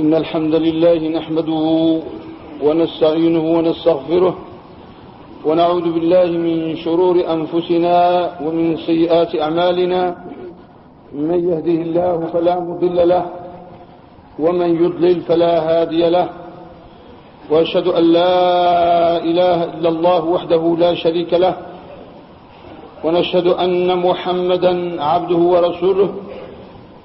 إن الحمد لله نحمده ونستعينه ونستغفره ونعوذ بالله من شرور أنفسنا ومن سيئات أعمالنا. من يهده الله فلا مضل له ومن يضلل فلا هادي له. وأشهد أن لا إله إلا الله وحده لا شريك له. ونشهد أن محمدا عبده ورسوله.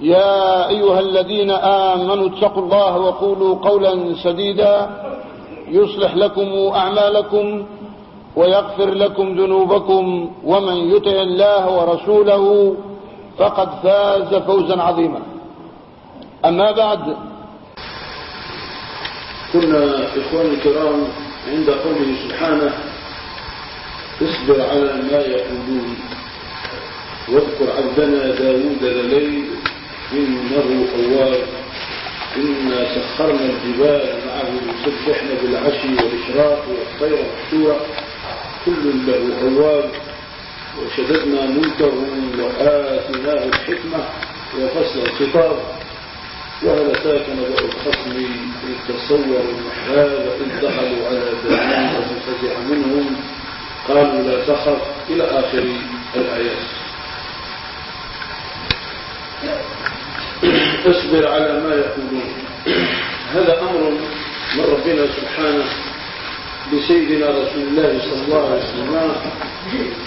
يا أيها الذين آمنوا اتقوا الله وقولوا قولا سديدا يصلح لكم أعمالكم ويغفر لكم ذنوبكم ومن يطع الله ورسوله فقد فاز فوزا عظيما. أما بعد. كنا إخواني الكرام عند قوله سبحانه اصبر على ما يقولون واذكر عبدنا داود لليل إنه أواب. إنا سخرنا الجبال معه يسبحن بالعشي والإشراق والطير محشورة كل له أواب. وشددنا ملكه وآتيناه الحكمة وفصل الخطاب. وهل أتاك نبأ الخصم إذ تصوروا المحراب إذ دخلوا على داوود ففزع منهم. قالوا لا تخف. إلى آخر الآيات. اصبر على ما يقولون. هذا أمر من ربنا سبحانه بسيدنا رسول الله صلى الله عليه وسلم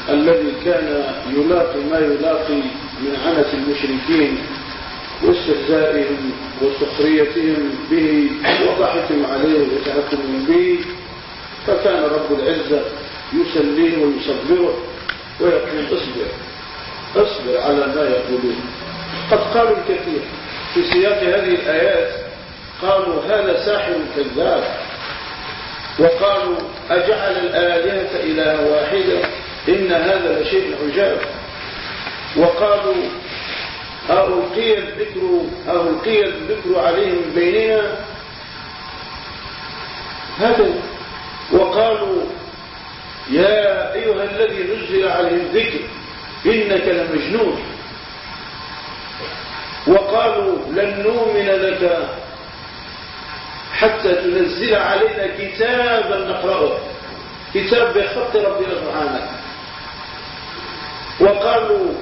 الذي كان يلاقي ما يلاقي من عنة المشركين واستهزائهم وسخريتهم به وضحكهم عليه وتهكمهم به فكان رب العزة يسليه ويصبره ويقول اصبر اصبر على ما يقولون. قد قالوا الكثير في سياق هذه الآيات قالوا هذا ساحر كذاب. وقالوا أجعل الآلهة إله واحدة إن هذا لشيء عجاب. وقالوا ألقي الذكر ألقي الذكر عليهم بيننا؟ هذا. وقالوا يا أيها الذي نزل عليه الذكر إنك لمجنون. وقالوا لن نؤمن لك حتى تنزل علينا كتابا نقرأه. كتاب بخط ربنا سبحانه. وقالوا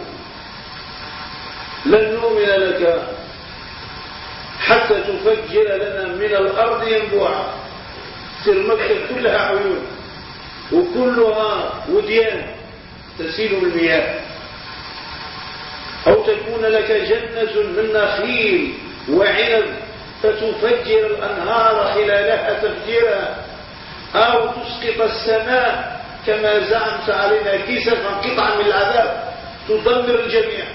لن نؤمن لك حتى تفجر لنا من الأرض ينبوعا. تصير مكة كلها عيون. وكلها وديان تسيل بالمياه. أو تكون لك جنة من نخيل وعنب فتفجر الأنهار خلالها تفجيرا أو تسقط السماء كما زعمت علينا كسفا قطعا من العذاب تدمر الجميع.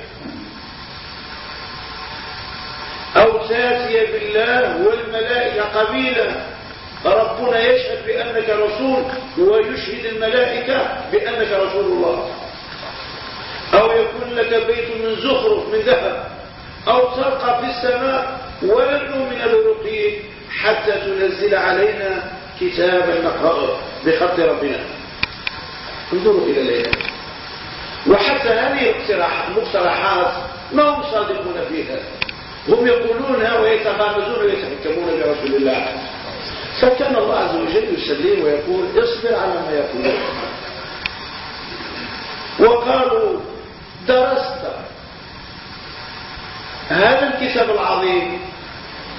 أو تاتي بالله والملائكة قبيلا ربنا يشهد بأنك رسول ويشهد الملائكة بأنك رسول الله. أو يكون لك بيت من زخرف من ذهب أو ترقى في السماء ولن نؤمن برقيك حتى تنزل علينا كتابا نقرأه بخط ربنا. انظروا إلى الآيات وحتى هذه المقترحات ما هم صادقون فيها. هم يقولونها ويتغامزون ويتحكمون برسول الله. فكان الله عز وجل يسلم ويقول اصبر على ما يقولون. وقالوا درست. هذا الكتاب العظيم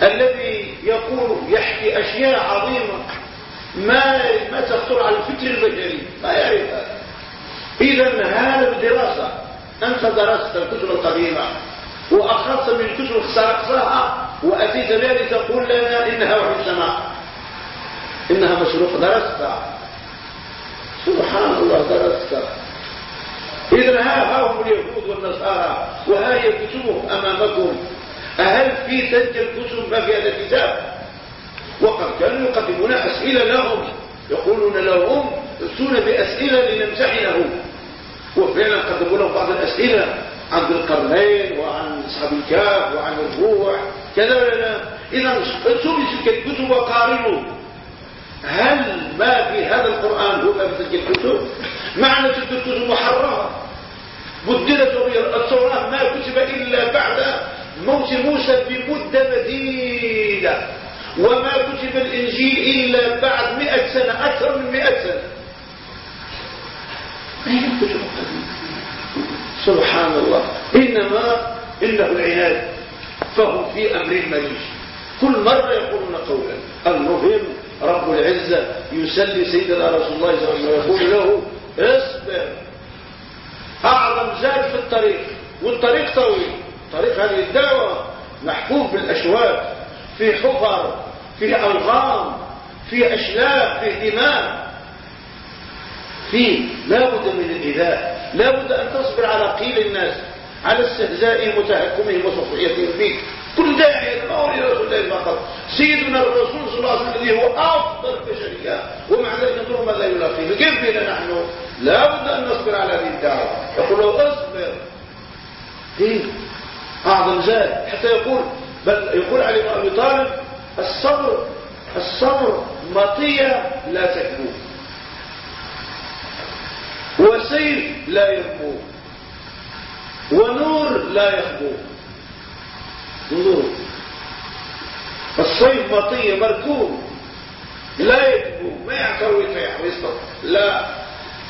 الذي يقول يحكي أشياء عظيمة ما ما تخطر على الفكر البشري. ما يعرفها إذا هذا بدراسة أنت درست الكتب القديمة وأخذت من الكتب اخترقتها وأتيت بها لتقول لنا إنها وحي السماء. إنها مشروق درستها سبحان الله درستها إذا ها هم اليهود والنصارى وها هي كتبهم أمامكم؟ هل في تلك الكتب ما في هذا الكتاب؟ وقد كانوا يقدمون أسئلة لهم يقولون لهم ائتون بأسئلة لنمتحنهم وفعلا قدموا لهم بعض الأسئلة عن ذي القرنين وعن أصحاب الكهف وعن الروح. كذا لا إذا ائتوا بتلك الكتب وقارنوا. هل ما في هذا القرآن هو في تلك الكتب معنى تلك الكتب محرمة. بدلت التوراة ما كتب إلا بعد موت موسى بمدة مديدة. وما كتب الإنجيل إلا بعد مئة سنة أكثر من مئة سنة. سبحان الله. إنما إنه العناد. فهم في أمر مريج كل مرة يقولون قولا. المهم رب العزة يسلي سيدنا رسول الله صلى الله عليه وسلم ويقول له اصبر. أعظم زاد في الطريق والطريق طويل. طريق هذه الدعوة محفوف بالأشواك في حفر في ألغام في أشلاء في دماء في لا بد من الإذاء لا بد أن تصبر على قيل الناس على استهزائهم وتهكمهم وسخريتهم فيك كل داعية ما هو لرسول الله فقط سيدنا الرسول صلى الله عليه وسلم الذي هو أفضل البشرية ومع ذلك ننظر ماذا يلاقيه. كيف بنا نحن؟ لا بد أن نصبر على هذه الدعوة. يقول له اصبر. إيه؟ أعظم زاد حتى يقول بل يقول علي بن أبي طالب الصبر الصبر مطية لا تكبو وسيف لا ينبو ونور لا يخبو نور الصيف مطية مركوب. لا يكبو ما يعتر ويطيح ويسقط لا.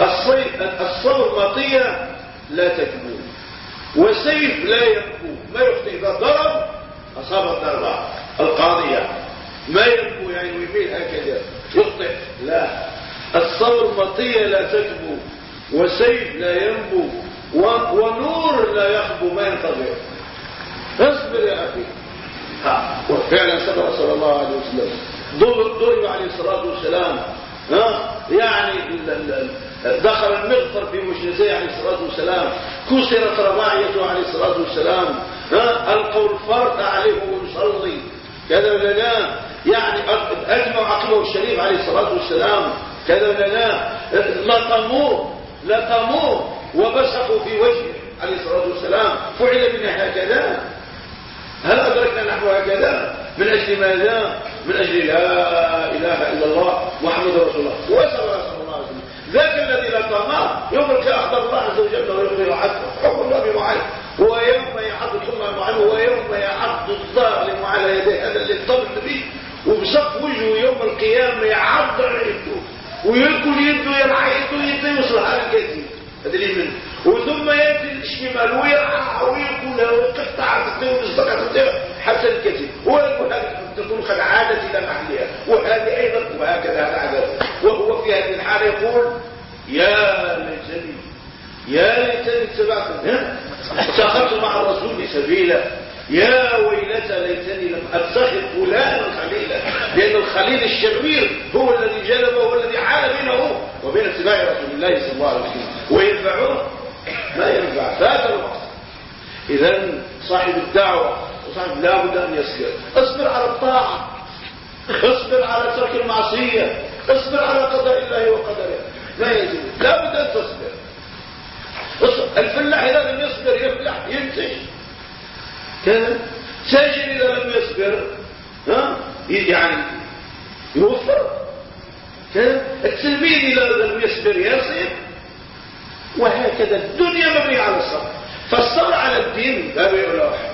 الصيف الصبر مطية لا تكبو وسيف لا يكبو ما يخطئ. إذا ضرب أصاب الضربة. القاضية. ما يكبو يعني ويميل هكذا. يخطئ. لا. الصبر مطية لا تكبو وسيف لا ينبو. ونور لا يخبو. ما ينتظر. اصبر يا أخي. وفعلا صبر صلى الله عليه وسلم. ضرب عليه الصلاة والسلام. ها. يعني دخل المغفر في مجلسيه عليه الصلاة والسلام. كسرت رباعيته عليه الصلاة والسلام. ها. ألقوا الفرد عليه ويصلي كذا ولا لا. يعني أجمع عقله الشريف عليه الصلاة والسلام. كذا ولا لا. لطموه لطموه وبسقوا في وجهه عليه الصلاة والسلام. فعل بنا هكذا. هل أدركنا نحو هكذا؟ من أجل ماذا؟ من أجل لا إله إلا الله محمد رسول الله. وسوى صلى الله عليه وسلم. ذاك الذي لا طمع يوم القيامة أخبر الله عز وجل ويغفر عنه حكم الله بمعين ويوم يعض ثم معين ويوم يعض الظالم على يديه. هذا اللي طلب النبي. وبصف وجهه يوم القيامة يعض يده ويأكل يده يرعى يده يده يوصل على الكثير هذا اللي منه وثم يأتي الشمال ويرعى ويأكلها ويقطع الدين الزكاة حتى الكثير ويقول تكون قد عادت إلى محلها. وهذه أيضا وهكذا العادات وهو في هذه الحالة يقول يا ليتني يا ليتني اتبعت اتخذت مع الرسول سبيلا. يا ويلتى ليتني لم أتخذ فلانا خليلا. لأن الخليل الشرير هو الذي جلبه هو الذي حال بينه وبين اتباع رسول الله صلى الله عليه وسلم. وينفعه ما ينفع فات الوقت إذا صاحب الدعوة وصاحب لابد أن يصبر. اصبر على الطاعة. اصبر على ترك المعصية. اصبر على قضاء الله وقدره. لا يجب لابد أن تصبر. الفلاح إذا لم يصبر يفلح ينتج كذا. تاجر إذا لم يصبر ها؟ يعني يوفر. التلميذ إذا لم يصبر يصير وهكذا الدنيا مبنية على الصبر. فالصبر على الدين باب يؤلح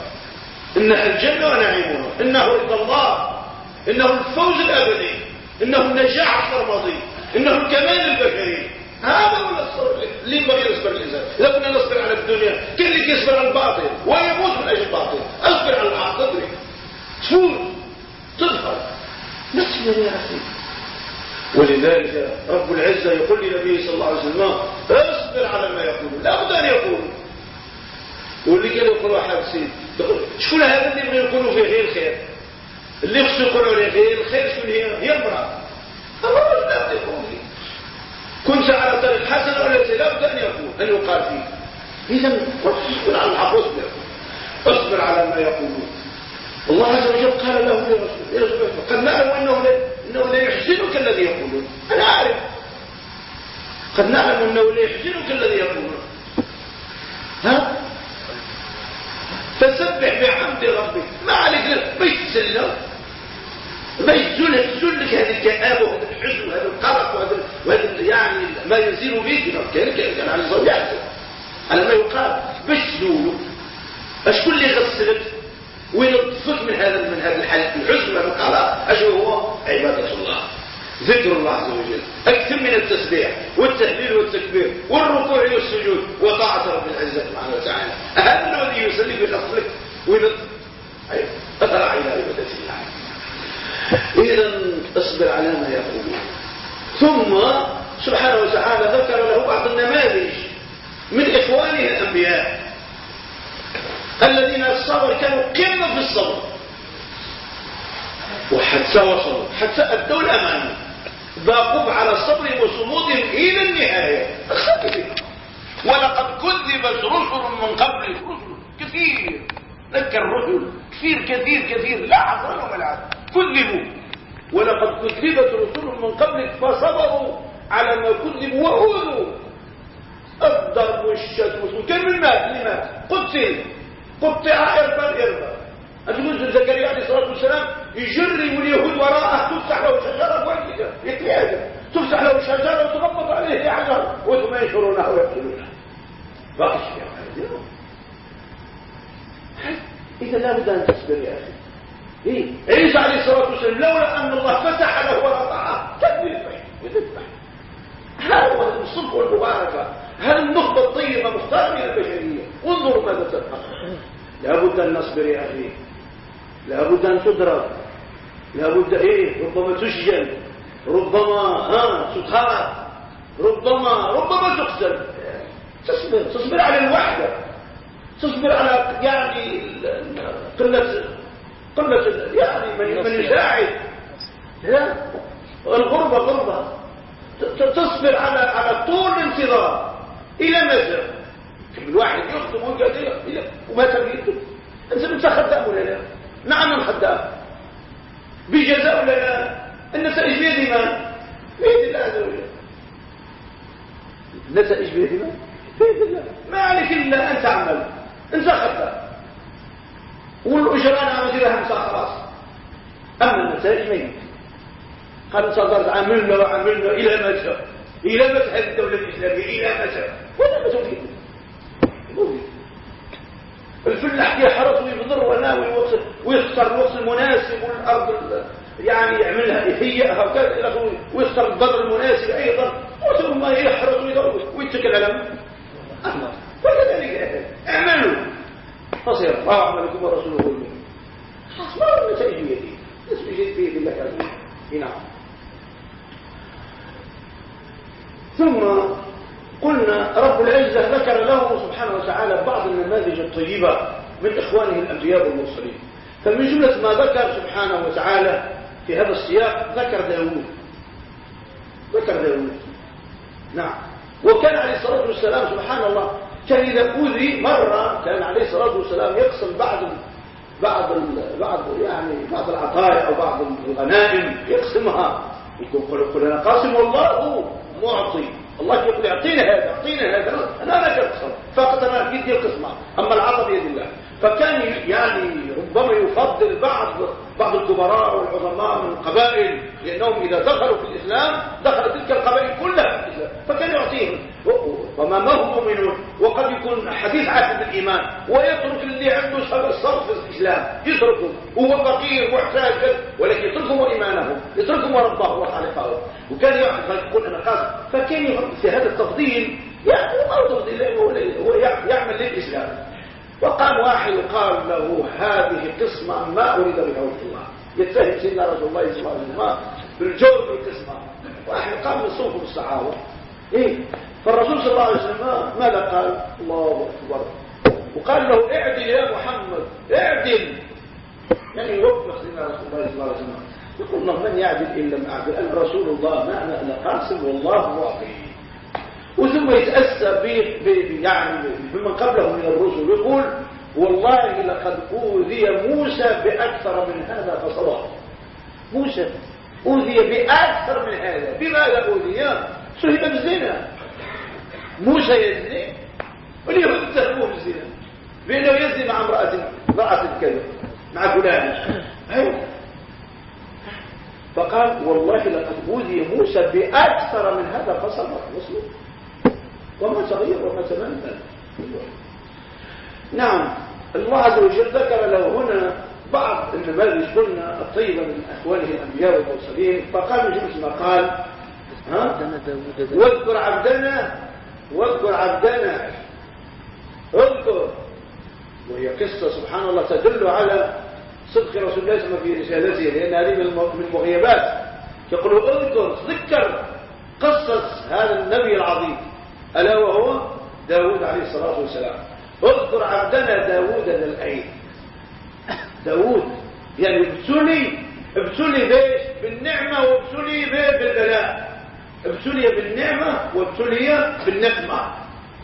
انها الجنة ونعيمها إنه رضا الله. إنه الفوز الأبدي. إنه النجاح السرمدي إنه الكمال البشري هذا هو الصبر. اللي ينبغي يصبر الإنسان. اذا كنا نصبر على الدنيا. كل اللي يصبر على الباطل. ويموت من أجل الباطل. أصبر على الحق تفوز. تظهر. نصبر يا أخي. ولذلك رب العزة يقول لنبيه صلى الله عليه وسلم اصبر على ما يقول. لا بد أن يقول. واللي كان يقول واحد سيد يقول شكون هذا اللي يبغى يقولوا فيه غير الخير؟ اللي خصو يقولوا عليه غير الخير شكون هي؟ هي المرأة الرجل لا بد يقول فيه. كنت على طريق حسن ولا لا بد أن يقول أن يقال فيه. إذا اصبر على الحق اصبر اصبر على ما يقولون. الله عز وجل قال له لرسوله قد نعلم أنه لا, إنه لا يحزنك الذي يقولون. أنا أعرف. قد نعلم أنه لا يحزنك الذي يقولون ها؟ فسبح بحمد ربك. ما عليك باش تسلم باش تزول لك هذه الكآبة وهذا الحزن وهذا القلق وهذا, وهذا يعني ما يزيل بك كان كان على يحزن على ما يقال. باش تزوله اشكون اللي يغسلك وينظفك من هذا من هذا الحزن وهذا القلق اشو هو عبادة الله. ذكر الله عز وجل. أكثر من التسبيح والتهليل والتكبير والركوع والسجود وطاعة رب العزة سبحانه وتعالى. هذا الذي يسلم وينظف أيوة. أثر إلى عبادة الله. إذا اصبر على ما يقولون. ثم سبحانه وتعالى ذكر له بعض النماذج من إخوانه الأنبياء الذين الصبر كانوا قمة في الصبر. وحتى وصلوا حتى أدوا الأمانة. باقوا على الصبر وصمودهم إلى النهاية. ولقد كذبت رسل من قبل. رسل كثير. ذكر رسل كثير كثير كثير. لا عذر لهم العذر كذبوا. ولقد كذبت رسل من قبلك فصبروا على ما كذبوا وأوذوا الضرب والشتم. وكم من مات لمات قتل قطع إربا إربا أتقول زكريا عليه الصلاة والسلام يجري واليهود وراءه تفتح له شجرة هذا تفتح له شجرة وتغمض عليه حجر وثم ينشرونه ويقتلونه باقي الشيء إذا لا بد أن تصبر يا أخي. إيه؟ عيسى عليه الصلاة والسلام لولا أن الله فتح له ورفعه. كان يذبح يذبح هذا الصدق والمباركة؟ هذا النخبة الطيبة مختار من البشرية؟ انظروا ماذا تفعل لابد أن نصبر يا أخي. لابد أن تدرك. لابد إيه ربما تسجن ربما ها تطهر ربما ربما تقتل تصبر تصبر على الوحدة. تصبر على يعني قلة قلة يعني من, من يساعد لا الغربة غربة. تصبر على على طول الانتظار. إلى متى؟ الواحد يخدم ويقعد ومتى بيكتب أنت انت خدام ولا لا؟ نعم الخدام. بجزاء ولا لا؟ النتائج بيد من بيد الله عز وجل. النتائج بيد من بيد الله. ما عليك إلا أن تعمل. انت خدام والاجر أنا عملت لها خلاص أما النتائج ما يمكن. قد صدرت عملنا وعملنا إلى متى إلى متى هذه الدولة الإسلامية إلى متى ولا تفيد الفلاح يحرص ويبذر وناوي ويختار الوقت المناسب والأرض يعني يعملها يهيئها وكذا إلى اخره ويختار البذر المناسب أيضا. وثم يحرص ويتكل على الله وكذلك اعملوا. فصير الله عملكم ورسوله. المؤمن هو النتائج بيده نسبة بيد الله عز نعم. ثم قلنا رب العزة ذكر له سبحانه وتعالى بعض النماذج الطيبة من إخوانه الأنبياء والمرسلين. فمن جملة ما ذكر سبحانه وتعالى في هذا السياق ذكر داود ذكر داود نعم. وكان عليه الصلاة والسلام سبحان الله كان إذا أوذي مرة كان عليه الصلاة والسلام يقسم بعض بعض بعض يعني بعض العطايا أو بعض الغنائم يقسمها. يقول قل أنا قاسم والله معطي. الله يقول اعطينا هذا اعطينا هذا. أنا لا تقسم فقط أنا في القسمة. أما العطاء بيد الله. فكان يعني ربما يفضل بعض بعض الكبراء والعظماء من القبائل لأنهم إذا دخلوا في الإسلام دخلت تلك القبائل كلها في الإسلام. فكان يعطيهم. وما ما هم مؤمنون. وقد يكون حديث عهد بالايمان ويترك اللي عنده الصرف في الإسلام يتركه. هو فقير محتاج ولكن يتركهم ايمانه يتركهم ربه وخالقه وكان يقول أنا قاسم فكان في هذا التفضيل يعني ما تفضيل هو يعمل للإسلام. وقام واحد وقال له هذه قسمة ما أريد بها وجه الله. يتهم سيدنا رسول الله صلى الله عليه وسلم بالجور بالقسمة واحد قام من صوفه الصحابة إيه؟ فالرسول صلى الله عليه وسلم ماذا قال؟ الله أكبر. وقال له اعدل يا محمد اعدل. يعني يوفق سيدنا رسول الله صلى الله عليه وسلم. يقول من يعدل إن لم أعدل؟ أنا رسول الله ما أنا قاسم والله معطي وثم يتأسى يعني بمن قبله من الرسل. يقول والله لقد أوذي موسى بأكثر من هذا فصبر موسى أوذي بأكثر من هذا. بماذا أوذي؟ سهل بالزنا موسى يزني. واليهود اتهموه بالزنا بأنه يزني مع امرأة امرأة كذا مع فلان. فقال والله لقد أوذي موسى بأكثر من هذا فصبر مسلم. وما صغير وما تمنى نعم الله عز وجل ذكر له هنا بعض النماذج قلنا الطيبة من أخوانه الأنبياء والمرسلين. فقال جمس ما قال ها؟ واذكر عبدنا واذكر عبدنا. اذكر. وهي قصة سبحان الله تدل على صدق رسول الله صلى في رسالته لأن هذه من المغيبات. يقول اذكر ذكر قصص هذا النبي العظيم ألا وهو داود عليه الصلاة والسلام. اذكر عبدنا داود ذا الأيد داود يعني ابتلي ابتلي بإيش؟ بالنعمة وابتلي بالبلاء. ابتلي بالنعمة وابتلي بالنقمة.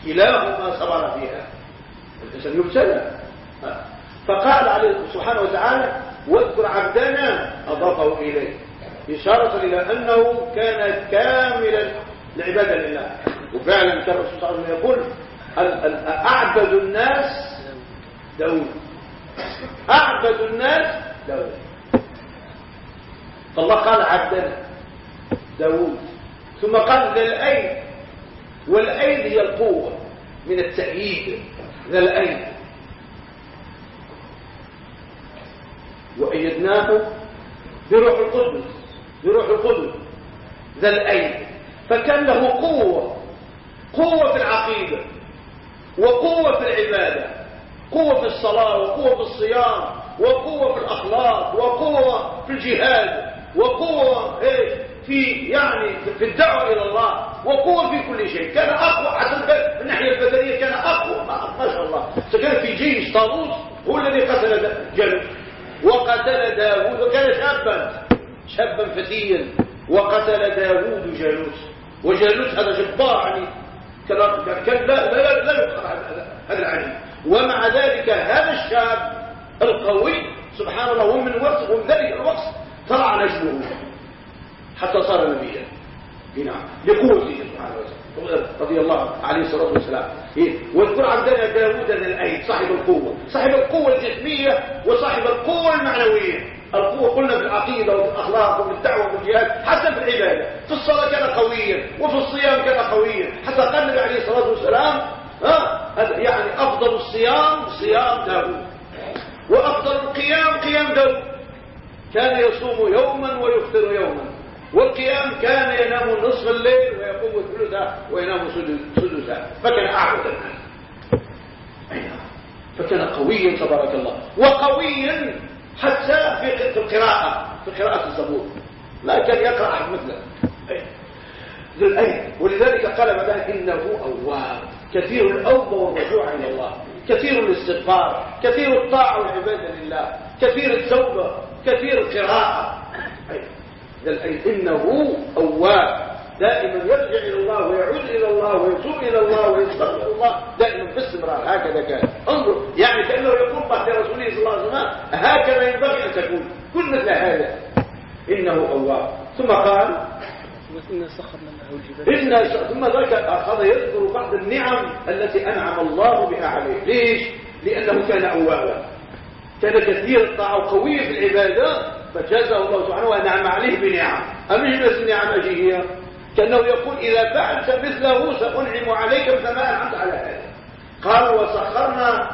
كلاهما صبر فيها. الإنسان يبتلى. فقال عليه سبحانه وتعالى واذكر عبدنا أضافه إليه إشارة إلى أنه كان كاملا العبادة لله. وفعلا كان الرسول صلى الله عليه وسلم يقول أعبد الناس داود؟ أعبد الناس داود. فالله قال عبدنا داود. ثم قال ذا الأيد. والأيد هي القوة من التأييد. ذا الأيد. وأيدناه بروح القدس. بروح القدس. ذا الأيد. فكان له قوة. قوة في العقيدة. وقوة في العبادة. قوة في الصلاة. وقوة في الصيام. وقوة في الأخلاق. وقوة في الجهاد. وقوة في يعني في الدعوة إلى الله وقوة في كل شيء. كان أقوى حتى من الناحية البدنية كان أقوى. ما شاء الله. فكان في جيش طاووس هو الذي قتل جلد وقتل داوود. وكان شابا. شابا فتيا وقتل داوود جالوت وجالوت هذا جبار يعني كان لا لا لا يقطع هذا العلم. ومع ذلك هذا الشاب القوي سبحان الله ومن وقت ومن ذلك الوقت طلع نجمه. حتى صار نبيا. نعم. لقوته رضي الله عليه الصلاة والسلام؟ واذكر عبدنا داود الأيد صاحب القوة. صاحب القوة الجسمية وصاحب القوة المعنوية. القوة قلنا في العقيدة وفي الأخلاق وفي الدعوة وفي الجهاد حتى في العبادة. في الصلاة كان قويا وفي الصيام كان قويا. حتى قال النبي عليه الصلاة والسلام ها يعني أفضل الصيام صيام داود وأفضل القيام قيام داود كان يصوم يوما ويفطر يوما. والقيام كان ينام نصف الليل ويقوم ثلثه وينام سدسه. فكان أعبد الناس. فكان قويا تبارك الله. وقويا حتى في القراءة في قراءة الزبور. لا كان يقرأ أحد مثله. ذو الأيد ولذلك قال بعدها إنه أواب. كثير الأوبة والرجوع إلى الله. كثير الاستغفار. كثير الطاعة والعبادة لله. كثير التوبة. كثير القراءة. إنه أواب. دائما يرجع إلى الله ويعود إلى الله ويتوب إلى الله ويستغفر الله. دائما باستمرار هكذا كان. انظر يعني كأنه يقول بعد رسوله صلى الله عليه وسلم هكذا ينبغي أن تكون. كل مثل هذا. إنه أواب. ثم قال إنا سخرنا له الجبال إن ثم ذلك أخذ يذكر بعض النعم التي أنعم الله بها عليه. ليش؟ لأنه كان أوابا. كان كثير الطاعة وقوي في العبادة. فجازه الله سبحانه وأنعم عليه بنعم. أمش بس النعم أجي هي. كأنه يقول إذا فعلت مثله سأنعم عليك مثل ما أنعمت على هذا قال وسخرنا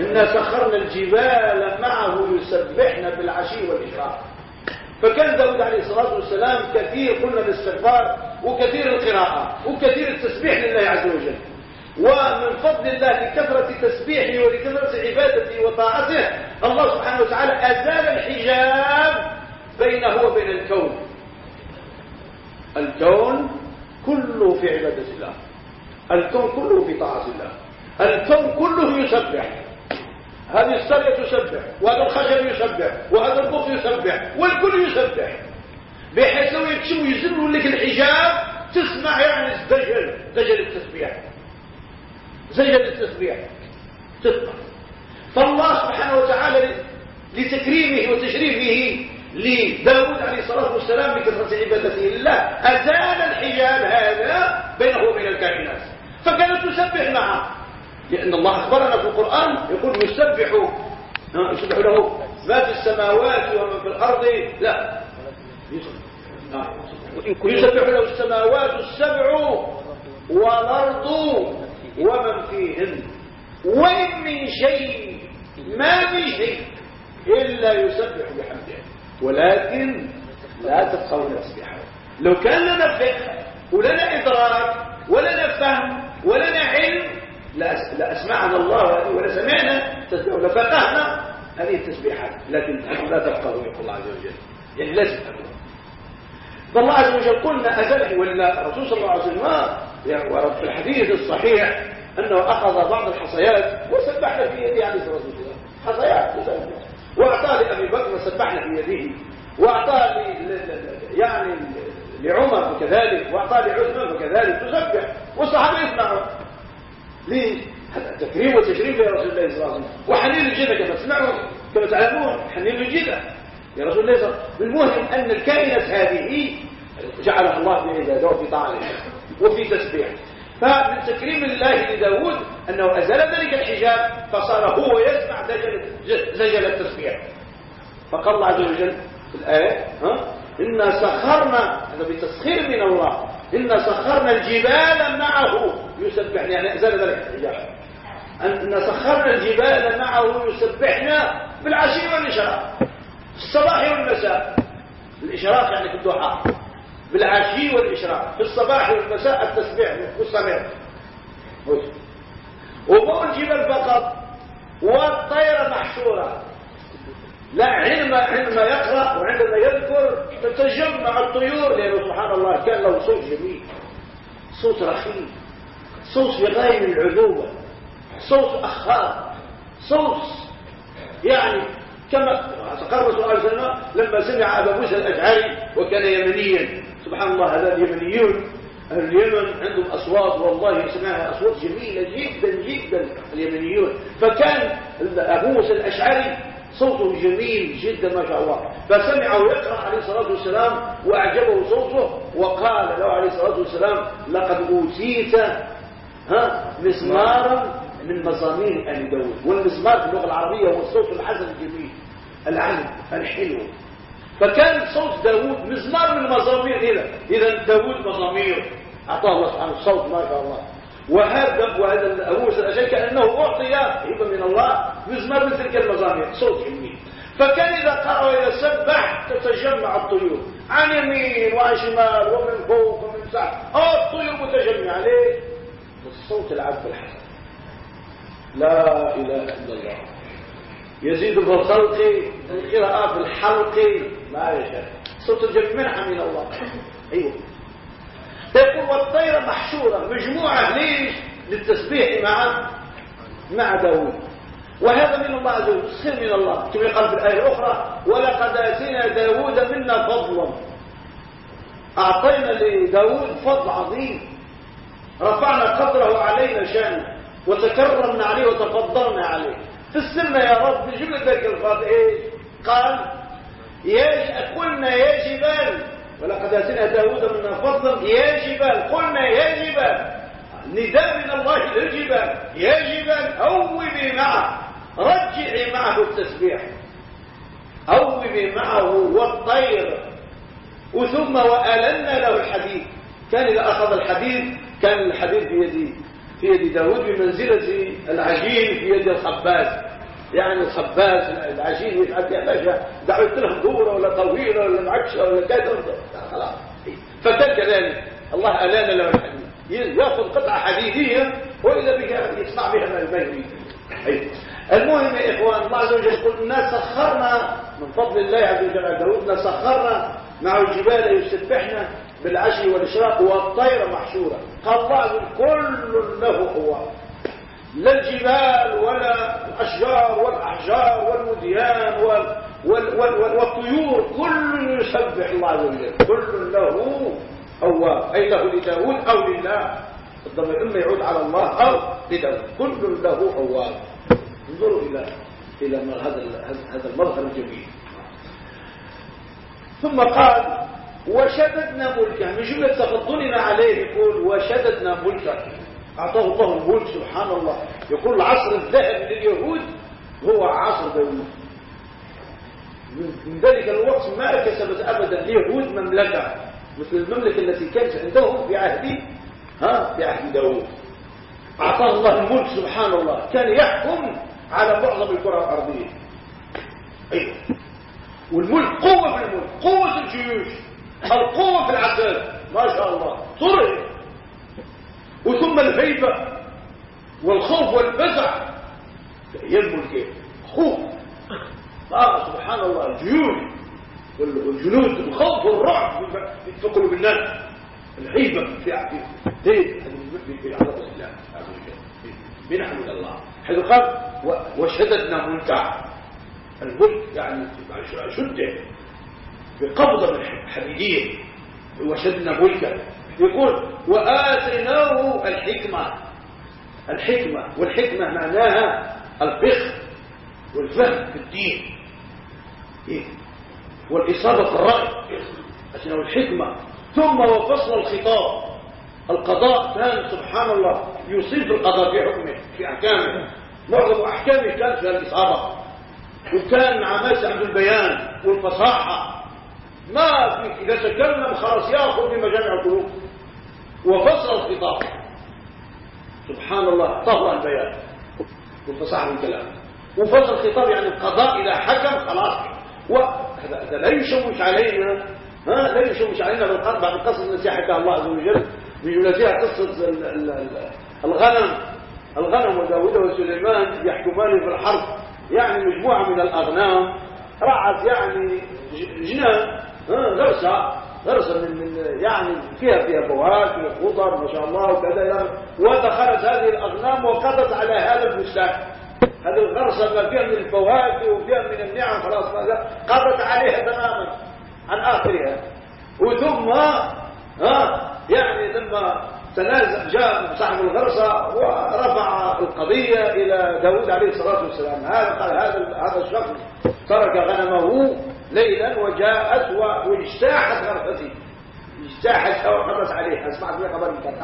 إنا سخرنا الجبال معه يسبحن بالعشي والإشراق. فكان داود عليه الصلاة والسلام كثير قلنا الاستغفار وكثير القراءة وكثير التسبيح لله عز وجل. ومن فضل الله لكثرة تسبيحه ولكثرة عبادته وطاعته الله سبحانه وتعالى أزال الحجاب بينه وبين الكون. الكون كله في عبادة الله. الكون كله في طاعة الله. الكون كله يسبح. هذه السرية تسبح وهذا الخشب يسبح وهذا البط يسبح والكل يسبح. بحيث لو يكشف ويزلوا لك الحجاب تسمع يعني زجل زجل التسبيح. زجل التسبيح. تسمع فالله سبحانه وتعالى لتكريمه وتشريفه لداود عليه الصلاة والسلام بكثرة عبادته لله أزال الحجاب هذا بينه وبين الكائنات. فكانت تسبح معه. لأن الله أخبرنا في القرآن يقول يسبح يسبح له. ما في السماوات وما في الأرض. لا. يسبح له السماوات السبع والأرض. ومن فيهن وإن من شيء ما من شيء إلا يسبح بحمده. ولكن لا تفقهون تسبيحه لو كان لنا فقه ولنا إدراك ولنا فهم ولنا علم لأسمعنا الله ولا سمعنا لفقهنا هذه التسبيحات. لكن لا تفقهوا يقول الله عز وجل. يعني لازم فالله عز وجل قلنا أزله ولا الرسول صلى الله عليه وسلم يعني ورد في الحديث الصحيح أنه أخذ بعض الحصيات وسبحنا في يده. عليه الصلاة والسلام حصيات وأعطى لأبي بكر وسبحنا في يده. وأعطى يعني لعمر وكذلك. وأعطى لعثمان وكذلك. تسبح والصحابة يسمعوا. ليه؟ تكريم وتشريف يا رسول الله صلى الله عليه وسلم. وحنين الجنة كما تسمعوا كما تعلمون حنين الجنة يا رسول الله المهم أن الكائنات هذه جعلها الله في عباده وفي طاعته وفي تسبيح فمن تكريم الله لداود أنه أزال ذلك الحجاب فصار هو يسمع زجل التسبيح. فقال الله عز وجل في الآية ها؟ إنا سخرنا هذا بتسخير من الله. إنا سخرنا الجبال معه. يسبحنا يعني أزال ذلك الحجاب. أن سخرنا الجبال معه يسبحنا بالعشي والإشراق الصباح والمساء الإشراق يعني في الضحى. بالعشي والإشراق. في الصباح والمساء التسبيح مستمر وفوق الجبال فقط والطير محشورة. لا عندما عندما يقرأ وعندما يذكر تتجمع الطيور. لأنه سبحان الله كان له صوت جميل. صوت رخيم. صوت في العذوبة صوت أخار صوت يعني كما الله عليه وسلم لما سمع أبا موسى الأشعري وكان يمنيا. سبحان الله هذا اليمنيون. أهل اليمن عندهم أصوات والله سمعها أصوات جميلة جدا جدا اليمنيون. فكان أبو موسى الأشعري صوته جميل جدا ما شاء الله. فسمعه يقرأ عليه الصلاة والسلام وأعجبه صوته وقال له عليه الصلاة والسلام لقد أوتيت ها مسمارا من مزامير آل داود والمزمار في اللغة العربية هو الصوت الحسن الجميل العلم الحلو. فكان صوت داود مزمار من مزامير إذا إذا داود مزامير. أعطاه الله سبحانه الصوت ما شاء الله. وهذا وهذا أبو الأشياء كأنه أعطي هبة من الله مزمار من تلك المزامير. صوت جميل. فكان إذا قرأ وإذا سبح تتجمع الطيور. عن يمين وعن شمال ومن فوق ومن تحت. آه الطيور متجمعة. ليه؟ الصوت العذب الحسن. لا إله إلا الله. يزيد في الخلق القراءة في الحلق ما يشاء الجميع منحة من الله. أيوه. يقول والطيرة محشورة مجموعة ليش؟ للتسبيح مع مع داود وهذا من الله عز وجل سر من الله. كما قال في الآية الأخرى؟ ولقد آتينا داود منا فضلا. أعطينا لداود فضل عظيم. رفعنا قدره علينا شأنه. وتكرمنا عليه وتفضلنا عليه. فسرنا يا رب بجملة ذلك الفاظ إيش؟ قال يا قلنا يا جبال. ولقد آتينا داود منا فضلا يا جبال. قلنا يا جبال. نداء من الله للجبال. يا جبال أوبي معه رجعي معه التسبيح. أوبي معه والطير. وثم وألنا له الحديد. كان إذا أخذ الحديد كان الحديد بيد في يد داود بمنزلة العجين في يد الخباز. يعني الخباز العجين يتعب يا باشا دعوت له دورة ولا طويلة ولا معكشة ولا كذا. خلاص. فكان كذلك. الله ألان له الحديد يأخذ قطعة حديدية وإذا بها يصنع بها ما الميت المهم يا إخوان الله عز وجل يقول إنا سخرنا من فضل الله عز وجل على داود سخرنا مع الجبال يسبحنا. بالعشي والإشراق والطير محشورة الله كل له قوة لا الجبال ولا الأشجار والأحجار والوديان وال وال وال والطيور كل يسبح الله عز وجل كل له أواب أي له لداود أو لله. الضمير إما يعود على الله أو لداود. كل له أواب انظروا إلى إلى هذا هذا المظهر الجميل. ثم قال وشددنا ملكه. من جملة تفضلنا عليه يقول وشددنا ملكه. أعطاه الله الملك سبحان الله. يقول العصر الذهبي لليهود هو عصر داوود من ذلك الوقت ما كسبت أبدا اليهود مملكة مثل المملكة التي كانت عندهم في عهد ها في عهد داوود. أعطاه الله الملك سبحان الله. كان يحكم على معظم الكرة الأرضية. أيوة. والملك قوة الملك قوة الجيوش. القوة في العسل ما شاء الله. طرق وثم الهيبة والخوف والفزع هي الملك خوف. آه سبحان الله. الجيوش والجنود الخوف والرعب. في قلوب الناس الهيبة في عقيد زيد في عظمة الله. حيث قال وشددنا ملكا. الملك يعني شدة. بقبضة الحديدية وشدنا ملكا يقول وآتيناه الحكمة. الحكمة والحكمة معناها الفقه والفهم في الدين. إيه؟ والإصابة في الرأي. أتيناه الحكمة. ثم وفصل الخطاب. القضاء كان سبحان الله يصيب القضاء في حكمه في أحكامه. معظم أحكامه كانت فيها الإصابة. وكان عماس عند البيان والفصاحة ما في إذا تكلم خلاص يأخذ بمجامع القلوب وفصل الخطاب. سبحان الله طهر البيان. والفصاحة من الكلام وفصل الخطاب يعني القضاء إذا حكم خلاص. وهذا لا يشوش علينا ها لا يشوش علينا بالقرب بعد القصص التي حكاها الله عز وجل جملتها قصة الغنم. الغنم وداود وسليمان يحكمان في الحرب. يعني مجموعة من الأغنام. رعت يعني جنان. غرسة غرسة من, من يعني فيها فيها فواكه فيها خضر ما شاء الله وكذا ودخلت هذه الأغنام وقضت على هذا البستان هذه الغرسة ما فيها من الفواكه وفيها من النعم خلاص قضت عليها تماما عن آخرها. وثم ها يعني لما تنازع جاء صاحب الغرسة ورفع القضية إلى داود عليه الصلاة والسلام. هذا قال هذا هذا الشخص ترك غنمه ليلا وجاءت واجتاحت غرفتي اجتاحت أو عليها. اسمعت من خبر كان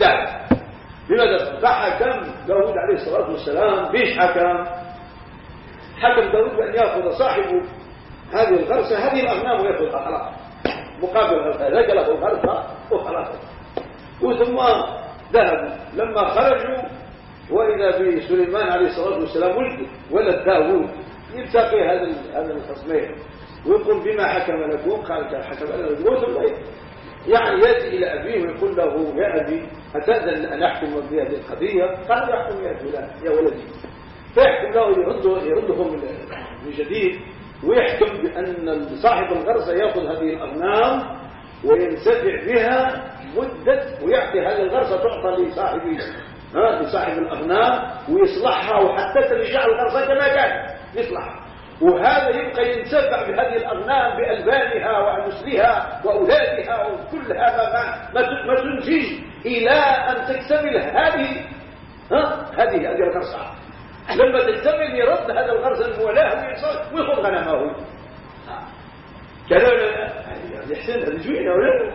لا. لماذا؟ فحكم داود عليه الصلاة والسلام بيش حكم حكم داود بأن يأخذ صاحب هذه الغرسة هذه الأغنام ويأخذها خلاص. مقابل رجله الغرسة وخلاص. وثم ذهبوا لما خرجوا وإذا بسليمان عليه الصلاة والسلام ولد ولد داوود. يلتقي هذا هذا الخصمين. ويقول بما حكم لكم؟ قال حكم لنا ثم يعني يأتي إلى أبيه ويقول له يا أبي أتأذن أن أحكم في هذه القضية؟ قال يحكم يا فلان يا ولدي. فيحكم له يرده يردهم من جديد. ويحكم بأن صاحب الغرزة يأخذ هذه الأغنام وينتفع بها مدة ويعطي هذه الغرزة تعطى لصاحب لصاحب الأغنام ويصلحها وحتى ترجع الغرزة كما كانت يصلحها وهذا يبقى ينتفع بهذه الأغنام بألبانها وعنسلها وأولادها وكل هذا ما, ما تنتج إلى أن تكتمل هذه ها هذه هذه الغرزة لما تكتمل يرد هذا الغرز المولاه ويأخذ غنمه. كلام يحسن هذه جوينة ولا؟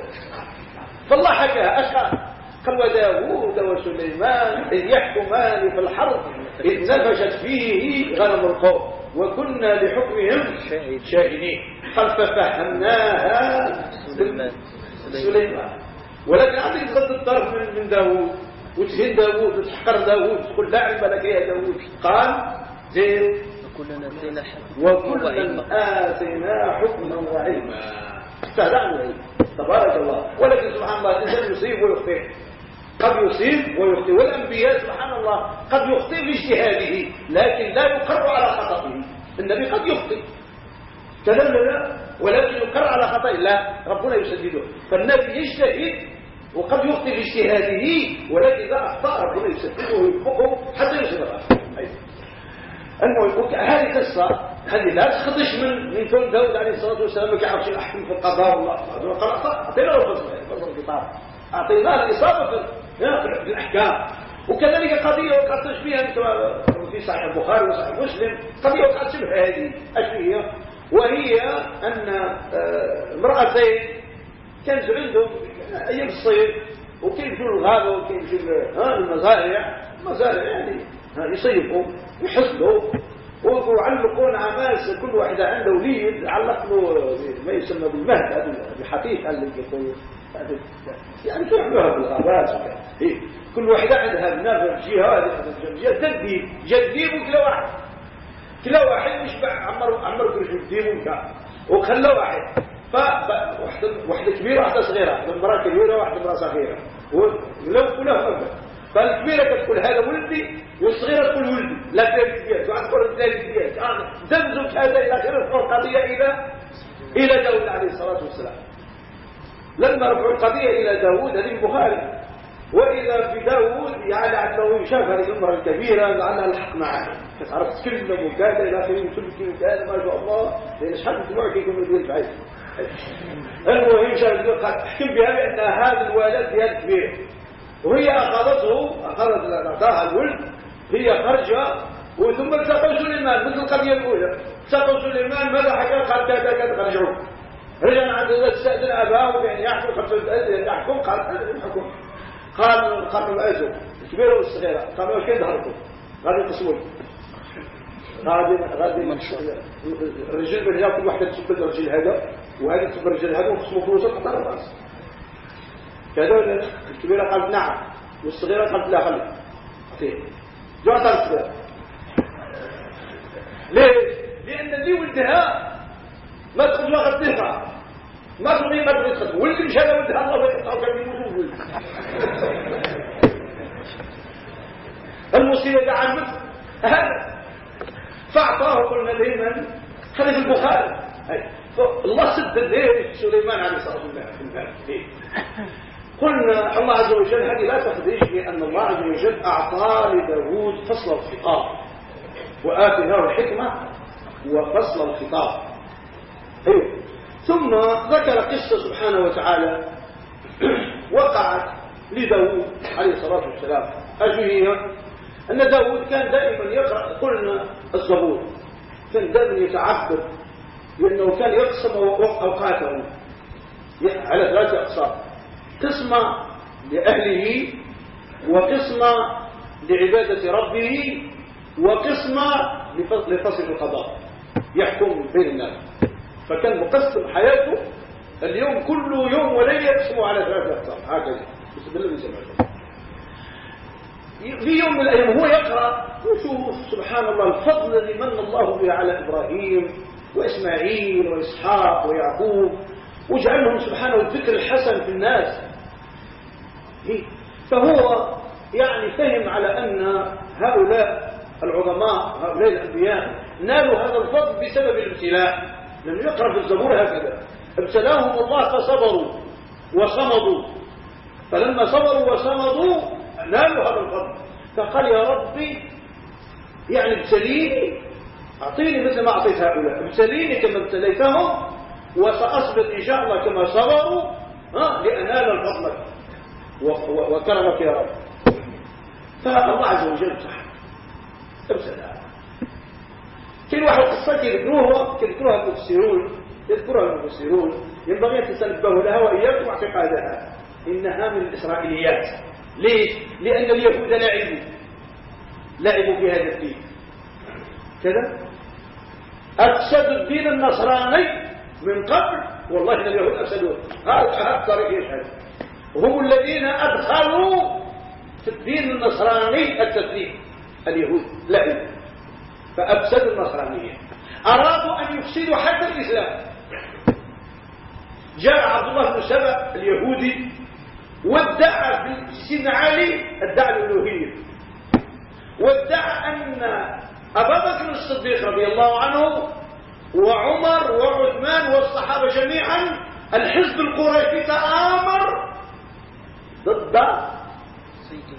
فالله حكاها أشهر قال وداوود وسليمان إذ يحكمان في الحرب إذ نفشت فيه غنم القوم وكنا لحكمهم شاهدين. قال ففهمناها سليمان. ولكن عندك تغض الطرف من, داوود. وتهين داوود؟ وتحقر داوود؟ تقول لا علم لك يا داوود؟ قال زين. وكلنا آتينا حكما وعلما. استهدعنا تبارك الله. ولكن سبحان الله الإنسان يصيب ويخطئ. قد يصيب ويخطئ. والأنبياء سبحان الله قد يخطئ باجتهاده لكن لا يقر على خطئه. النبي قد يخطئ. لا ولكن يقر على خطئه. لا ربنا يسدده. فالنبي يجتهد وقد يخطئ باجتهاده ولكن إذا أخطأ ربنا يسدده ويوفقه حتى يصيب المهم هذه قصة هذه لا تخدش من من كون داود عليه الصلاة والسلام ما كيعرفش يحكم في القضاء والله أعطينا له الخطاب أعطيناه الإصابة في الأحكام. وكذلك قضية وقعت فيها في صحيح البخاري وصحيح مسلم قضية وقعت شبه هذه. إيش هي؟ وهي أن آه، امرأتين كانت عندهم أيام الصيف وكيمشوا للغابة وكيمشوا المزارع. المزارع يعني يصيفوا يحصلوا ويعلقون عماس كل واحدة عنده وليد علق له ما يسمى بالمهد هذا الحقيقة اللي يقول. يعني يعملوها بالغابات إيه؟ كل واحدة عندها بناء في جهة هذه تدبيب جديب وكلا واحد. كلا واحد يشبع عمر عمر كل جديب وخلى واحد. فواحدة واحدة كبيرة واحدة صغيرة. واحدة امرأة كبيرة واحدة امرأة صغيرة. ولو كلها فالكبيرة تقول هذا ولدي والصغيرة تقول ولدي. لا ثلاث ديات وعن كل ثلاث ديات زمزم هذا إلى آخره. القضية إلى إلى داود عليه الصلاة والسلام. لما رفعوا القضية إلى داود هذه البخاري. وإذا في داود يعني عنده شاف هذه الأمة الكبيرة لعلها الحق معه. تعرف تكلم وكذا إلى آخره كل كذا ما شاء الله. لأن شحال من يكون يدير بعيد. المهم شاف تحكم بها بأن هذا الولد ديال كبير. وهي أخذته أخذت أعطاها الولد هي خرجة وثم التقوا سليمان مثل القضية الأولى التقوا سليمان ماذا حكى قال كذا كذا خرجوا رجع عند استأذن أباه بأن يحكم يحكم قال الحكم قال قال الأزل الكبيرة والصغيرة قالوا إيش كان ظهركم غادي يقسمون غادي غادي الرجال بالرجال كل واحدة تسب الرجل هذا وهذا تسب الرجل هذا وقسموا فلوسه حتى الراس كذا الكبيرة قالت نعم والصغيرة قالت لا خلي اعطيه جعت الصغيرة ليش؟ لأن اللي ولدها ما تخرج واحد تنفع ما تقولي ما تخرج ولد مش هذا ولدها الله يقطعه كان يموت المصيبة عن مثل. هذا قلنا لمن هذا في البخاري. الله سدد ليه سليمان عليه الصلاة والسلام. قلنا الله عز وجل هذه لا تخدش لأن الله عز وجل أعطى لداود فصل الخطاب. وآتناه الحكمة وفصل الخطاب. أيوه ثم ذكر قصة سبحانه وتعالى وقعت لداود عليه الصلاة والسلام. أجهي أن داود كان دائما يقرأ قلنا الزبور. كان دائما يتعبد لأنه كان يقسم أوقاته على ثلاثة أقسام. قسمة لأهله وقسمة لعبادة ربه وقسمة لفصل القضاء. يحكم بين الناس. فكان مقسم حياته اليوم كل يوم وليلة يقسمه على ثلاثة أقسام. هكذا. بسم الله بسم في يوم من الأيام هو يقرأ وشوف سبحان الله الفضل الذي من الله به على إبراهيم وإسماعيل وإسحاق ويعقوب وجعلهم سبحانه الذكر الحسن في الناس. فهو يعني فهم على أن هؤلاء العظماء هؤلاء الأنبياء نالوا هذا الفضل بسبب الابتلاء. لأنه يقرأ في الزبور هكذا. ابتلاهم الله فصبروا وصمدوا. فلما صبروا وصمدوا نالوا هذا الفضل. فقال يا ربي يعني ابتليني أعطيني مثل ما أعطيت هؤلاء. ابتليني كما ابتليتهم وسأصبر إن شاء الله كما صبروا لأنال الفضل. وكرمك يا رب. فالله عز وجل صح ابتلى. كل واحد قصة يذكروها يذكروها المفسرون يذكرها المفسرون. ينبغي أن تتنبهوا لها وإياكم اعتقادها إنها من الإسرائيليات. ليش؟ لأن اليهود لعبوا لعبوا في هذا الدين كذا. أفسدوا الدين النصراني من قبل. والله إن اليهود أفسدوه. هذا الطريق يشهد. هم الذين أدخلوا في الدين النصراني التسليم اليهود لعبوا فأفسدوا النصرانية. أرادوا أن يفسدوا حتى الإسلام. جاء عبد الله بن سبأ اليهودي وادعى سيدنا علي ادعى الألوهية. وادعى أن أبا بكر الصديق رضي الله عنه وعمر وعثمان والصحابة جميعا الحزب القريشي تآمر ضد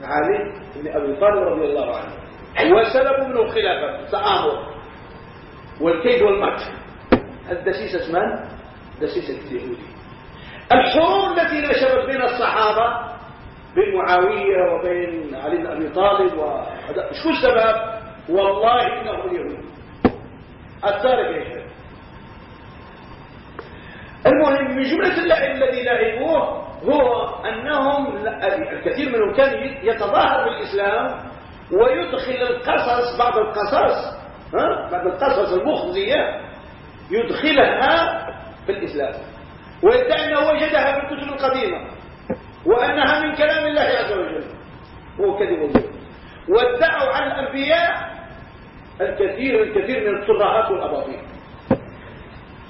علي بن أبي طالب رضي الله عنه. وسلبوا منه الخلافه تآمر والكيد والمكر الدسيسه من؟ دسيسه اليهودي. الحروب التي نشبت بين الصحابة بين معاوية وبين علي بن أبي طالب شو السبب؟ والله إنه اليهود التارك يشهد المهم من جملة اللعب الذي لعبوه هو أنهم الكثير منهم كان يتظاهر بالإسلام ويدخل القصص بعض القصص؟ بعض القصص المخزية يدخلها في الإسلام ويدعي أنه وجدها في الكتب القديمة وأنها من كلام الله عز وجل. هو كذب وادعوا عن الأنبياء الكثير الكثير من الترهات والأباطيل.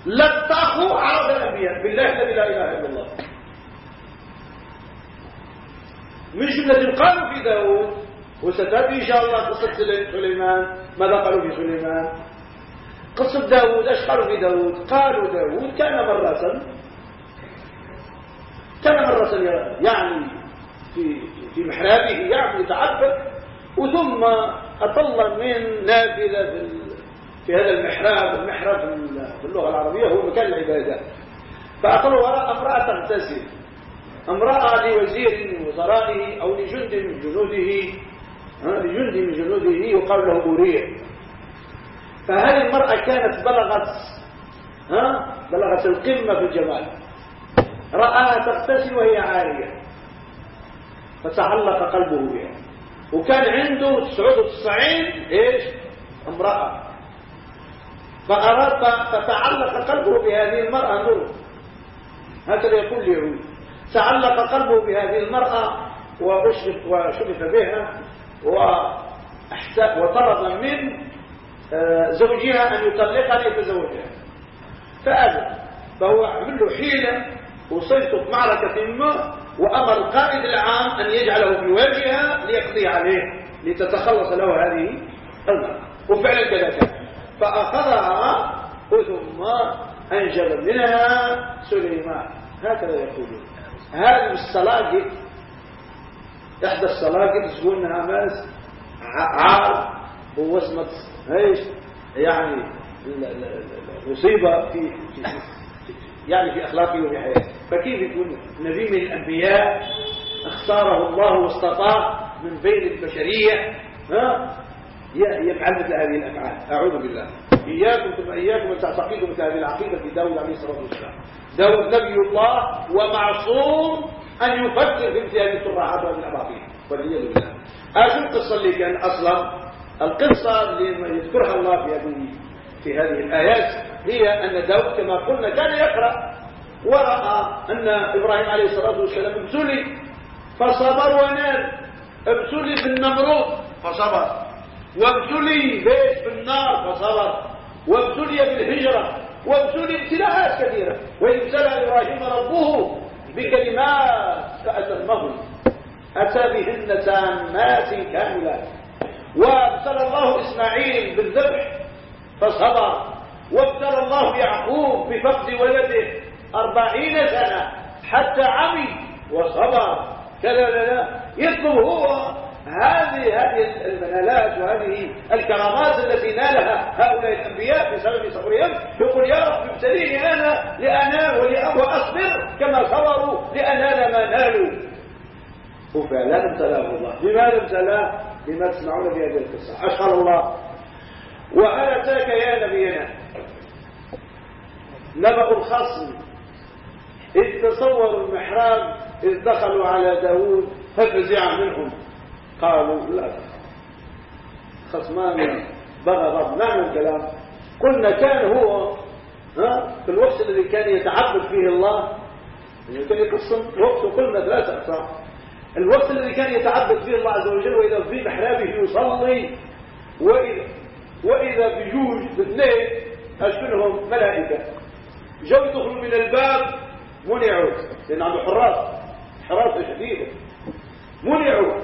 لطخوا عرض الأنبياء. بالله الذي لا إله إلا الله. من جملة قالوا في داود وستأتي إن شاء الله قصة سليمان. ماذا قالوا في سليمان؟ قصة داود إيش قالوا في داود؟ قالوا داود كان مرة كان مرة يعني في في محرابه يعني يتعبد وثم أطل من نافذة في, هذا المحراب المحراب في اللغة العربية هو مكان العبادة. فأطل وراء امرأة تغتسل. امرأة لوزير وزرائه أو لجند من جنوده. لجند من جنوده يقال له أوريع فهذه المرأة كانت بلغت ها بلغت القمة في الجمال؟ رآها تغتسل وهي عارية. فتعلق قلبه بها. وكان عنده 99 إيش؟ امرأة. فأراد فتعلق قلبه بهذه المرأة نور. هكذا يقول اليهود. تعلق قلبه بهذه المرأة وشرف بها وطلب من آه، زوجها أن يطلقها ليتزوجها فأذن فهو عمل له حيلة وصيته في معركة ما وأمر القائد العام أن يجعله في وجهها ليقضي عليه لتتخلص له هذه المرأة وفعلا كذا كان. فأخذها ثم أنجب منها سليمان. هكذا يقولون. هذه الصلاة إحدى الصلاة تقولنا ناس عار ووسمة إيش؟ يعني مصيبة في, في يعني في أخلاقه وفي حياته فكيف يكون نبي من الأنبياء اختاره الله واستطاع من بين البشرية ها؟ يفعل مثل هذه الأفعال. أعوذ بالله. إياكم ثم إياكم أن تعتقدوا مثل هذه العقيدة في داود عليه الصلاة والسلام. داود نبي الله ومعصوم أن يفكر في مثل هذه الترعات وهذه الأباطيل. والعياذ بالله. هذه القصة اللي كان أصلا القصة اللي يذكرها الله في هذه في هذه الآيات هي أن داود كما قلنا كان يقرأ ورأى أن إبراهيم عليه الصلاة والسلام ابتلي فصبر ونال. ابتلي بالنمرود فصبر. وابتلي بالنار فصبر وابتلي بالهجرة وابتلي ابتلاءات كثيرة. وإن ابتلى إبراهيم ربه بكلمات فأتمهن. أتى بهن تامات كاملات وأبتلى الله إسماعيل بالذبح فصبر. وأبتلى الله يعقوب بفقد ولده أربعين سنة حتى عمي وصبر. كذا لا لا يطلب هو هذه هذه المنالات وهذه الكرامات التي نالها هؤلاء الأنبياء بسبب صبرهم يقول يا رب ابتليني أنا لأنال وأصبر كما صبروا لأنال ما نالوا. وفعلا ابتلاه الله. لماذا ابتلاه؟ لما تسمعون في هذه القصة. أشهر الله. وهل أتاك يا نبينا. نبأ الخصم. إذ تصوروا المحراب إذ دخلوا على داود ففزع منهم. قالوا لا. خصمان بغى معنى الكلام قلنا كان هو ها في الوقت الذي كان يتعبد فيه الله كان يقسم وقته قلنا ثلاثة أقسام. الوقت الذي كان يتعبد فيه الله عز وجل وإذا في محرابه يصلي وإذا, وإذا بجوج باثنين أشكلهم ملائكة. جو يدخلوا من الباب منعوا. لأن عنده حراس حراسة شديدة. منعوا.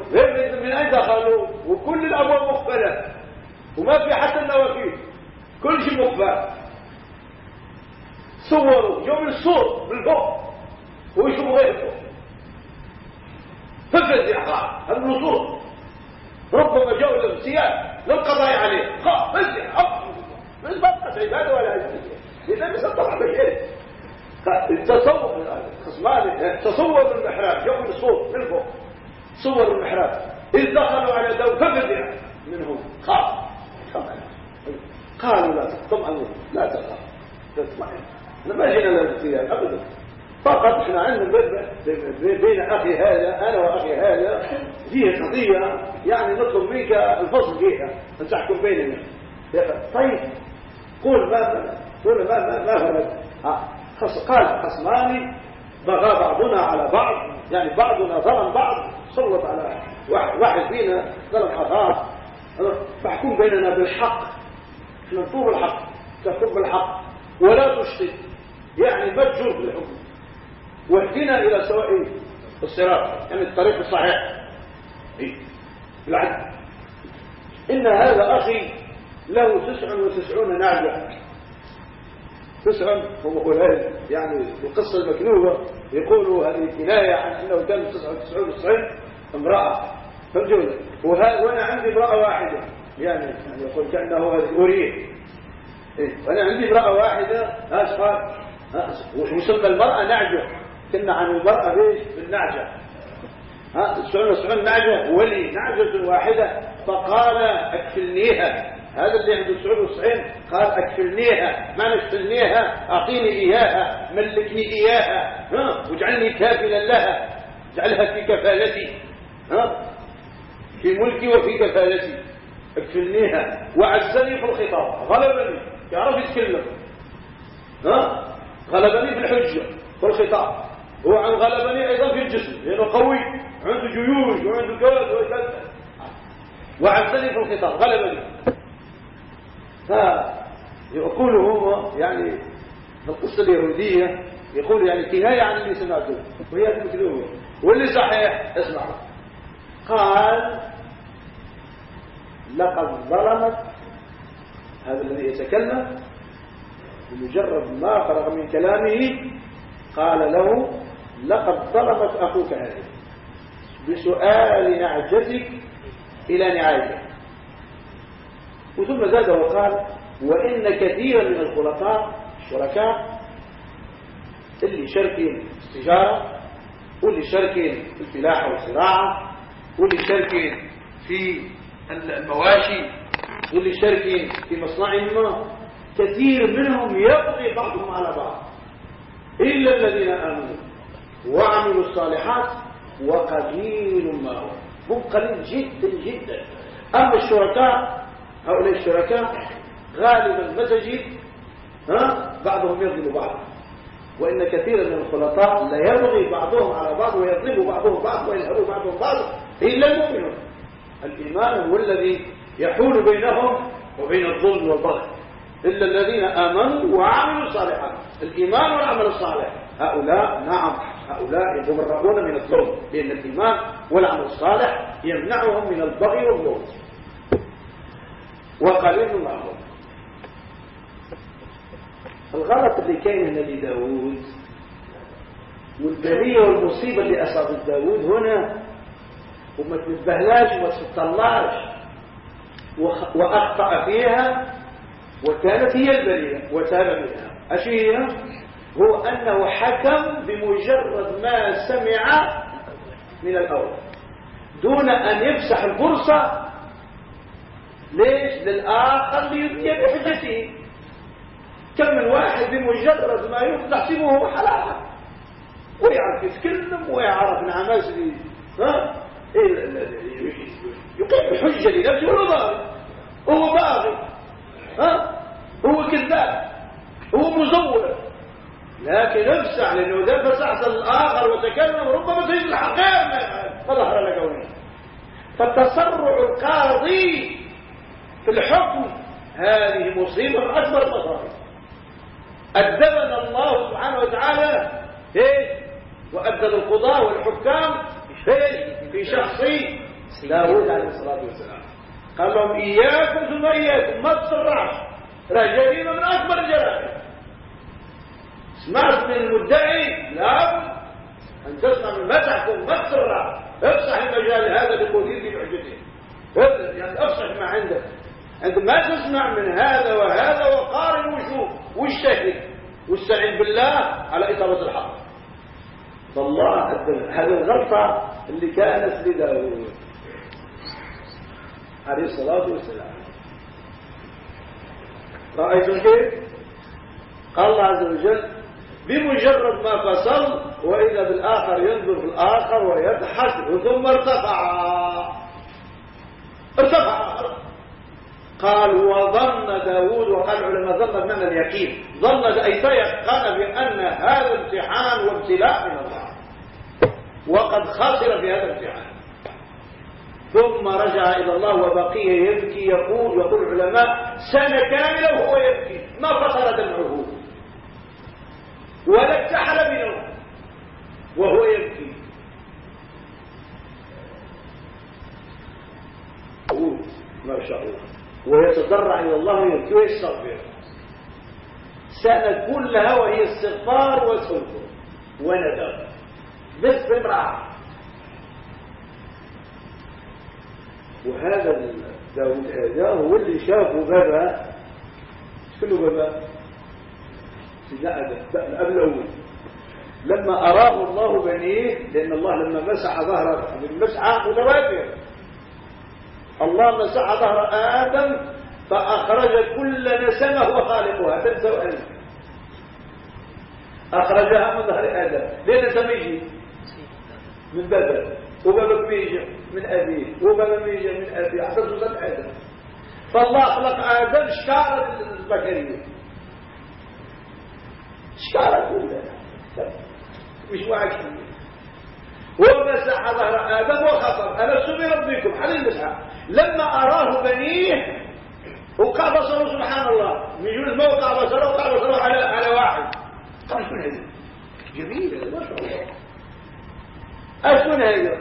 من أين دخلوا؟ وكل الأبواب مقفلة. وما في حتى النوافذ. كل شيء مقفل. صوروا. يوم الصور بالفوق ويشوفوا غير فوق ففزع قال النصوص. ربما جاءوا الاغتيال للقضاء عليه. خاف فزع مش بقت عباده ولا عباده إذا مش طبعا بشيء التصور. خصمان تصور المحراب يوم الصوت من فوق صور المحراب. إذ دخلوا على دو ففزع منهم خاف قالوا لا تطمئن لا تخاف تطمئن. ما جينا للاغتيال ابدا. فقط إحنا عندنا بين أخي هذا أنا وأخي هذا. فيه قضية. يعني نطلب منك الفصل فيها. ان تحكم بيننا طيب. قول ما قول ما ما ما قال خصمان بغى بعضنا على بعض. يعني بعضنا ظلم بعض. سلط على واحد فينا ظلم اخاه فاحكم بيننا بالحق. نطلب الحق تحكم بالحق. ولا تشتت يعني ما تجر بالحكم. واهدنا إلى سواء الصراط. يعني الطريق الصحيح؟ بالعدل. إن هذا أخي له تسع وتسعون نعجه تسعا هو هذا يعني القصة المكنوبة يقولوا هذه كناية عن أنه كان 99 90 امرأة فهمتوا وأنا عندي امرأة واحدة. يعني, يقول كأنه أوريه إيه؟ وأنا عندي امرأة واحدة أسفل وسمى المرأة نعجة كنا عن المرأة بيش بالنعجة ها السعون السعون نعجة ولي نعجة واحدة. فقال أكفلنيها. هذا اللي عنده السعود والصحيح قال أكفلنيها. ما نشفلنيها؟ أعطيني إياها. ملكني إياها. ها؟ واجعلني كافلا لها. اجعلها في كفالتي. ها؟ في ملكي وفي كفالتي. اكفلنيها. وعزني في الخطاب. غلبني. يعرف يتكلم ها؟ غلبني في الحجة في الخطاب. هو عن غلبني أيضا في الجسم لأنه قوي عنده جيوش وعنده كذا وكذا وعزني في الخطاب. غلبني. فيقول هو يعني في القصة اليهودية يقول يعني كناية عن اللي سمعته. وهي المكذوبة واللي صحيح اسمع. قال لقد ظلمت هذا الذي يتكلم بمجرد ما فرغ من كلامه قال له لقد ظلمت أخوك هذه بسؤال نعجتك إلى نعايتك. وثم زاد وقال وإن كثيرا من الخلطاء الشركاء اللي شاركين في التجارة واللي شاركين في الفلاحة والزراعة واللي شاركين في المواشي واللي شاركين في مصنعهم كثير منهم يقضي بعضهم على بعض. إلا الذين آمنوا وعملوا الصالحات وقليل ما هو هم قليل جدا جدا. أما الشركاء هؤلاء الشركاء غالبا ما تجد ها بعضهم يظلم بعضا وإن كثيرا من الخلطاء لا يبغي بعضهم على بعض ويظلم بعضهم بعض ويلهب بعضهم بعض. إلا المؤمنون الإيمان هو الذي يحول بينهم وبين الظلم والبغي. إلا الذين آمنوا وعملوا الصالحات. الإيمان والعمل الصالح. هؤلاء نعم هؤلاء يتبرؤون من الظلم. لأن الإيمان والعمل الصالح يمنعهم من البغي والظلم. وقليل معهم الغلط اللي كان هنا لداود والبرية والمصيبة اللي أصابت داود هنا وما تنبهلاش وما تطلعش. وأخطأ فيها وكانت هي البرية وتاب منها. أشي هي؟ هو أنه حكم بمجرد ما سمع من الأول. دون أن يفسح الفرصة ليش؟ للآخر ليبني بحجته. كم من واحد بمجرد ما يفتح سمه حلالا ويعرف يتكلم ويعرف نعماس ها؟ يقيم حجة لنفسه ولا باغي. هو باغي. ها؟ هو كذاب. هو مزور. لكن افسح لأنه إذا فسحت الآخر وتكلم ربما تجد الحقيقة. فظهر لك وجهه فالتسرع القاضي في الحكم هذه مصيبة من أكبر المصائب. أدبنا الله سبحانه وتعالى إيه؟ وأدب القضاء والحكام إيه؟ في شخص داود عليه الصلاة والسلام. قال لهم إياكم ثم إياكم. ما تسرعش. راه جريمة من أكبر الجرائم سمعت من المدعي. لابد أن تسمع من ما تحكم ما تسرع افصح المجال هذا بقولين في حجته يعني افصح ما عندك عندما تسمع من هذا وهذا وقارن وشوف. واجتهد واستعين بالله على إثارة الحق. فالله هذه الغلطة اللي كانت لداود عليه الصلاة والسلام. رأيتم كيف؟ قال الله عز وجل بمجرد ما فصل وإذا بالآخر ينظر الآخر ويضحك ثم ارتفع. ارتفع. قال وظن داود وقال العلماء ظن بمعنى اليقين. ظن أي تيقن بأن هذا امتحان وابتلاء من الله. وقد خسر في هذا الامتحان. ثم رجع إلى الله وبقي يبكي يقول يقول العلماء سنة كاملة وهو يبكي. ما فصل دمعه. ولا اكتحل منه. وهو يبكي. ما شاء الله. ويتضرع إلى الله ويبكي ويستغفر. سنة كلها وهي استغفار وتوبة وندم. باستمرار وهذا داود هذا هو اللي شافه بابا. شنو بابا؟ آدم الأب الأول. لما أراه الله بنيه لأن الله لما مسح ظهر بالمسعى متواتر الله مسح ظهر آدم فأخرج كل نسمة وخالقها. تنسوا أنت أخرجها من ظهر آدم. لين سميجي من بدر وبابا ميجي من أبيه وبابا ميجي من أبيه عدد سنة آدم فالله خلق آدم شكارة البشرية شكارة كلها. مش واحد ومسح ظهر آدم وخطر أنا سمي ربكم حل المسح لما أراه بنيه وقع بصره سبحان الله. من جنود ما وقع بصره وقع بصره على على واحد. قال شنو هذا؟ جميل ما شاء الله. أشون هذا؟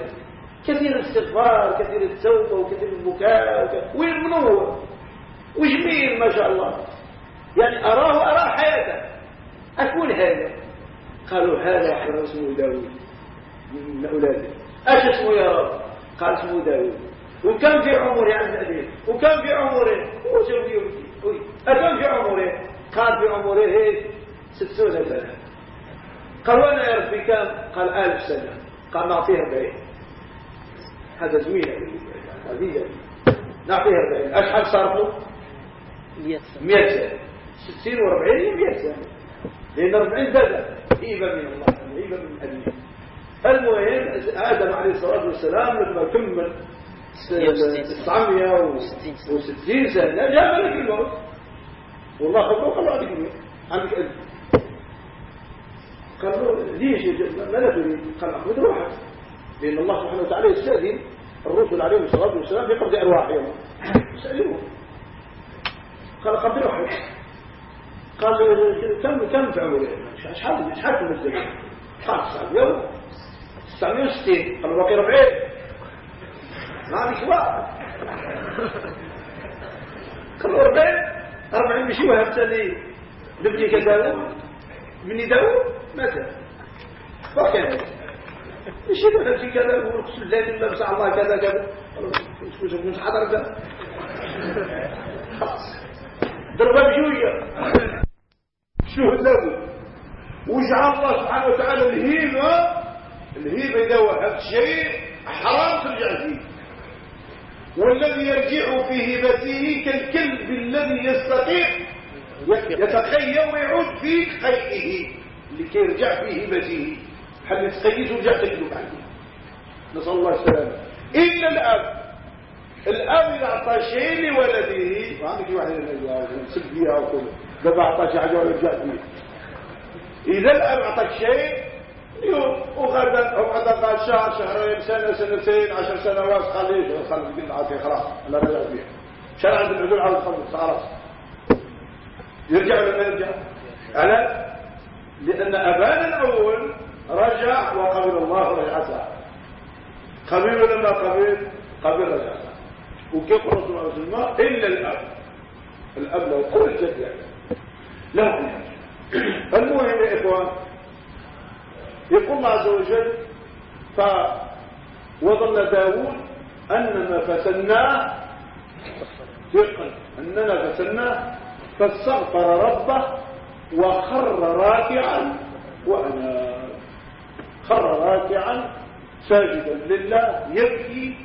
كثير الاستغفار كثير التوبة وكثير البكاء وين من هو؟ وجميل ما شاء الله. يعني أراه أراه حياته. أكون هذا؟ قالوا هذا حر اسمه داود من أولاده. أش اسمه يا رب؟ قال اسمه داود وكم في عمره عند أبيه وكم في عمره؟ وشو في أكم في عمره. قال في عمره هيك ستون سنة. قال وأنا يا ربي كم؟ قال ألف سنة. قال نعطيها بعيد هذا زوينة هذه نعطيها بعيد أشحال له مئة سنة. ستين وأربعين مئة سنة. لأن أربعين زادة هيبة من الله. هيبة من أبيه المهم آدم عليه الصلاة والسلام لما كمل 960 سنة. جاء ملك الموت. والله خطوه قال له عندك عندك ألف. قال له ليش ماذا تريد؟ قال أخذ روحك. لأن الله سبحانه وتعالى يستأذن الرسل عليهم الصلاة والسلام في قبض أرواحهم سألوه. قال قبض روحك. قال كم كم في عمره شحال شحال المسجد قال 900 960 قال باقي 40 ما عندك واحد قال 40 40 مشي وهبت لي لابنك داوود مني داوود متى فكان مش يقول نفسي كذا. الليل الله بسع الله كذا كذا. مش مش حضر ده ضربة بجوية. شو له وجعل الله سبحانه وتعالى الهيبة الهيبة إذا وهبت شيء حرام ترجع فيه والذي يرجع في هبته كالكلب الذي يستطيع يتخيل ويعود في خيئه لكي يرجع في هبته هل يتخيز ورجع تكذب عنه نسأل الله السلامة. إلا الأب. الأب إذا أعطى شيء لولده. ما عندك واحد يسب فيها وكله ده أعطى شيء حاجة ويرجع فيه. إذا الأب أعطاك شيء وغدا أو غدا قال شهر شهرين سنة سنتين عشر سنوات خليه خليه قلنا عطيه خلاص لا رجع فيه شرع عند العدول على الخلص خلاص. يرجع ولا ما يرجع؟ على لأن أبانا الأول رجع وقبل الله رجعته. قبيل ولا ما قبيل؟ قبيل رجعته. وكيف الرسول عليه الصلاة إلا الأب. الأب لو جد يعني. لا المهم يا إخوان يقول الله عز وجل فوظن داود أننا فتناه ثقل أننا فتناه فاستغفر ربه وخر راكعا وأناب خر راكعا ساجدا لله يبكي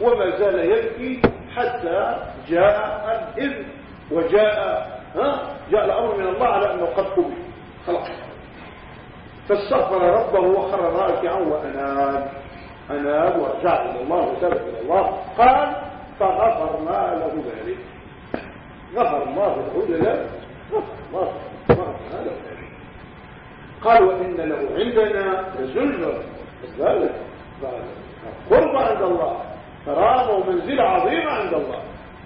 وما زال يبكي حتى جاء الإذن وجاء ها جاء الأمر من الله على أنه قد قبل. خلاص. فاستغفر ربه وخر راكعا وأناب. أناب ورجع إلى الله وتاب إلى الله. قال فغفرنا له ذلك. غفر الله له ذلك. غفر الله له ذلك. قال وإن له عندنا لزلفى ذلك قرب عند الله. كرامة ومنزلة عظيمة عند الله.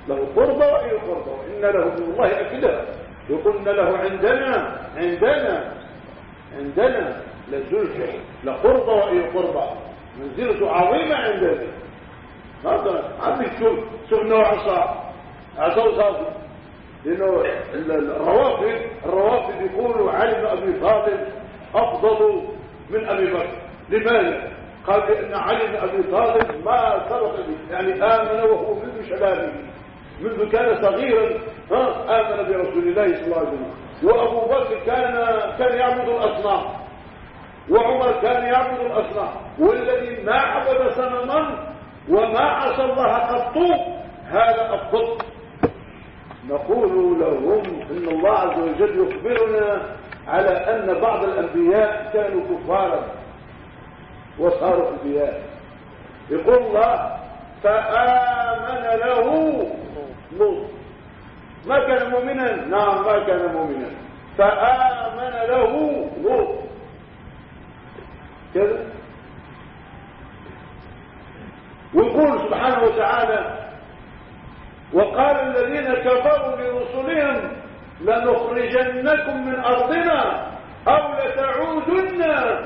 له قربة وإن قربة وإن له من الله أكدا وقلنا له عندنا. عندنا. عندنا لزلفى لقربة وإن قربة. منزلة عظيمة عندنا. هذا عندك شوف شوف نوع عصا عصا لأنه الروافد الروافد يقولوا علم أبي فاضل أفضل من أبي بكر. لماذا؟ قال بأن علي بن أبي طالب ما سبق به يعني آمن وهو منذ شبابه. منذ كان صغيرا آمن برسول الله صلى الله عليه وسلم. وأبو بكر كان كان يعبد الأصنام وعمر كان يعبد الأصنام والذي ما عبد صنما وما عصى الله قط هذا أفضل نقول لهم إن الله عز وجل يخبرنا على أن بعض الأنبياء كانوا كفارا وصاروا أنبياء. يقول الله فآمن له لوط ما كان مؤمنا؟ نعم ما كان مؤمنا. فآمن له لوط كذا. ويقول سبحانه وتعالى وقال الذين كفروا لرسلهم لنخرجنكم من أرضنا أو لتعودن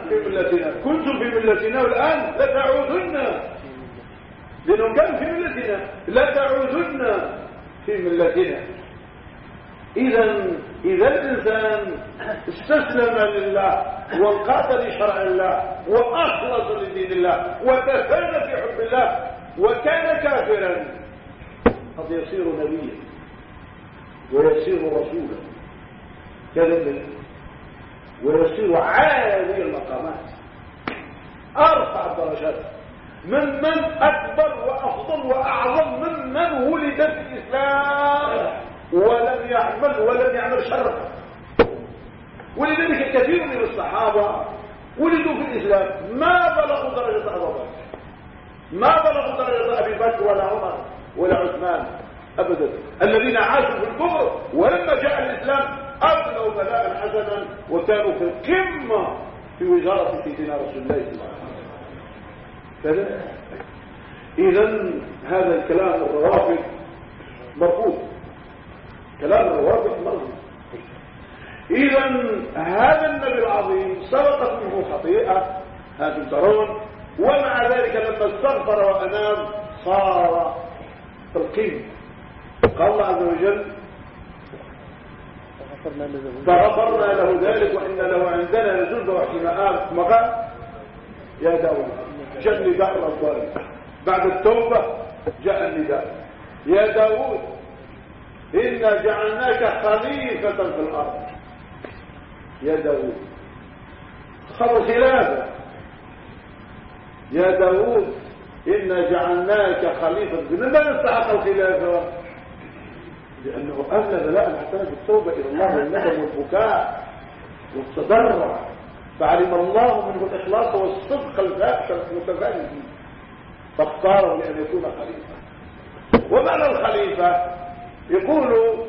في ملتنا. كنتم في ملتنا والآن لتعودن. لأنهم كانوا في ملتنا. لتعودن في ملتنا. إذا إذا الإنسان استسلم لله وانقاد لشرع الله وأخلص لدين الله وتفن في حب الله وكان كافرا قد يصير نبيا ويصير رسولا كذلك ويصير عالي المقامات. أرفع الدرجات. ممن أكبر وأفضل وأعظم ممن ولد في الإسلام. ولم يعمل ولم يعمل شرا. ولذلك كثير من الصحابة ولدوا في الإسلام ما بلغوا درجة أبو بكر. ما بلغوا درجة أبي بكر ولا عمر ولا عثمان أبدا. الذين عاشوا في الكفر ولما جاء الإسلام أبنوا بلاء حسنا وكانوا في القمة في وزارة سيدنا رسول الله صلى الله عليه وسلم. إذا هذا الكلام الروافد مرفوض. كلام الروافد مرفوض إذا هذا النبي العظيم سبقت منه خطيئة هذا ترون. ومع ذلك لما استغفر وأنام صار القمة قال الله عز وجل فغفرنا له ذلك وإن له عندنا لزلفى واحتماءات ثم قال يا داود جاء النداء الأطوال بعد التوبة جاء النداء يا داود إنا جعلناك خليفة في الأرض. يا داود خبر خلافة يا داود إنا جعلناك خليفة من استحق الخلافة لأنه أذنب لا محتاج التوبة إلى الله والندم والبكاء والتضرع. فعلم الله منه الإخلاص والصدق الفاحش المتفاني فاختاره لأن يكون خليفة. ومعنى الخليفة؟ يقول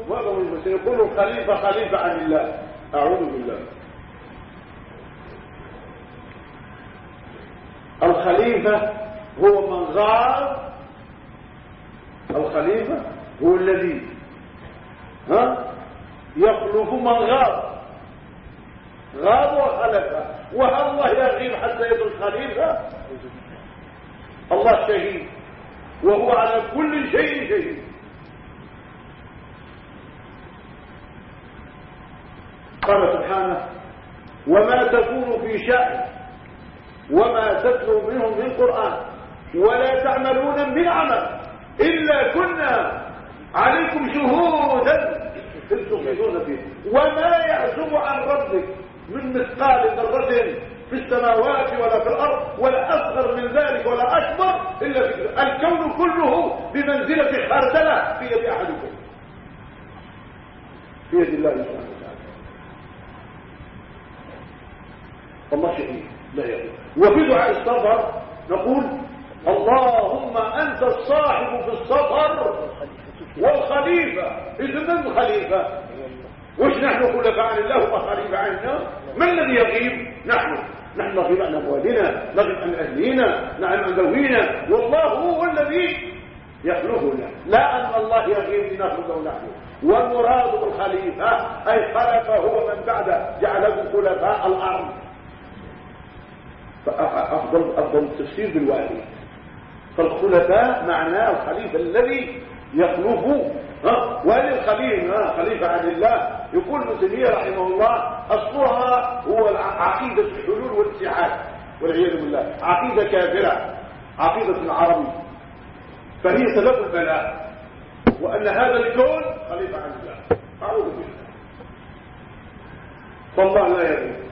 معظم المسلمين؟ يقول الخليفة خليفة عن الله. أعوذ بالله. الخليفة هو من غار الخليفة هو الذي ها يخلف من غاب غاب وخلف وهل الله يغيب حتى يدخل خليفة الله شهيد. وهو على كل شيء شهيد. قال سبحانه وما تكون في شأن وما تتلو منهم من قرآن ولا تعملون من عمل إلا كنا عليكم شهودا. تفيدون فيه وما يعزب عن ربك من مثقال ذرة في السماوات ولا في الأرض ولا أصغر من ذلك ولا أكبر إلا في الكون. كله بمنزلة خردلة في يد أحدكم. في يد الله سبحانه. وتعالى فالله شهيد لا يغيب وفي دعاء السفر نقول اللهم أنت الصاحب في السفر والخليفة. إذا من الخليفة وش نحن خلفاء عن الله وخليفة عنا؟ من الذي يغيب؟ نحن. نحن نغيب عن أموالنا نغيب عن أهلنا نعم عن ذوينا. والله هو الذي يخلفنا لا أن الله يغيب لنخلفه نحن. والمراد بالخليفة أي خلف هو من بعد جعلكم خلفاء الأرض. فأفضل أفضل التفسير بالوالي فالخلفاء معناه الخليفة الذي يخلف والي الخليفة خليفة عن الله. يقول ابن رحمه الله أصلها هو عقيدة الحلول والاتحاد والعياذ بالله. عقيدة كافرة عقيدة العربي. فهي سبب البلاء. وأن هذا الكون خليفة عن الله. أعوذ بالله. فالله لا يغيب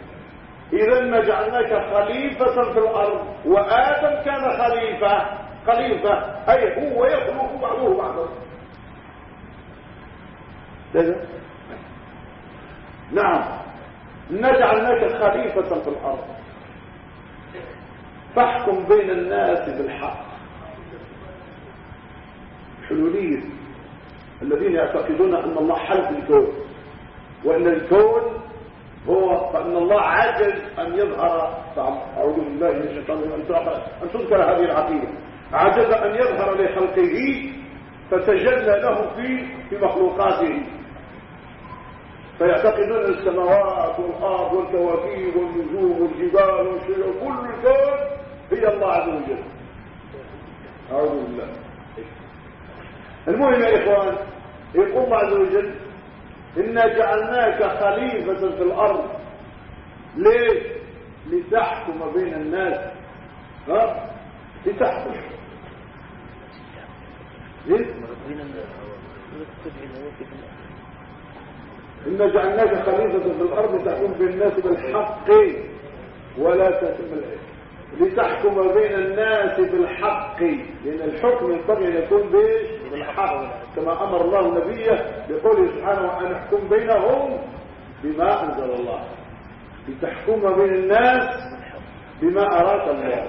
إذا ما جعلناك خليفة في الأرض. وآدم كان خليفة. خليفة. أي هو يخلق بعضه بعضا. نعم. نجعلناك خليفة في الأرض. فاحكم بين الناس بالحق. حلولية الذين يعتقدون أن الله حل الكون. وأن الكون هو فأن الله عجز أن يظهر أعوذ بالله من الشيطان أن تذكر هذه العقيدة. عجز أن يظهر لخلقه فتجلى له في في مخلوقاته. فيعتقدون السماوات والأرض والكواكب والنجوم والجبال كل الكون هي الله عز وجل. أعوذ بالله. المهم يا إخوان يقول الله عز وجل إنا جعلناك خليفة في الأرض. ليه؟ لتحكم بين الناس. ها؟ لتحكم. ليه إن جعلناك خليفة في الأرض تحكم بالناس بالحق ولا تتم لتحكم بين الناس بالحق. لأن الحكم ينبغي أن يكون بإيش؟ كما أمر الله نبيه بقوله سبحانه أن احكم بينهم بما أنزل الله. لتحكم بين الناس بما أراد الله.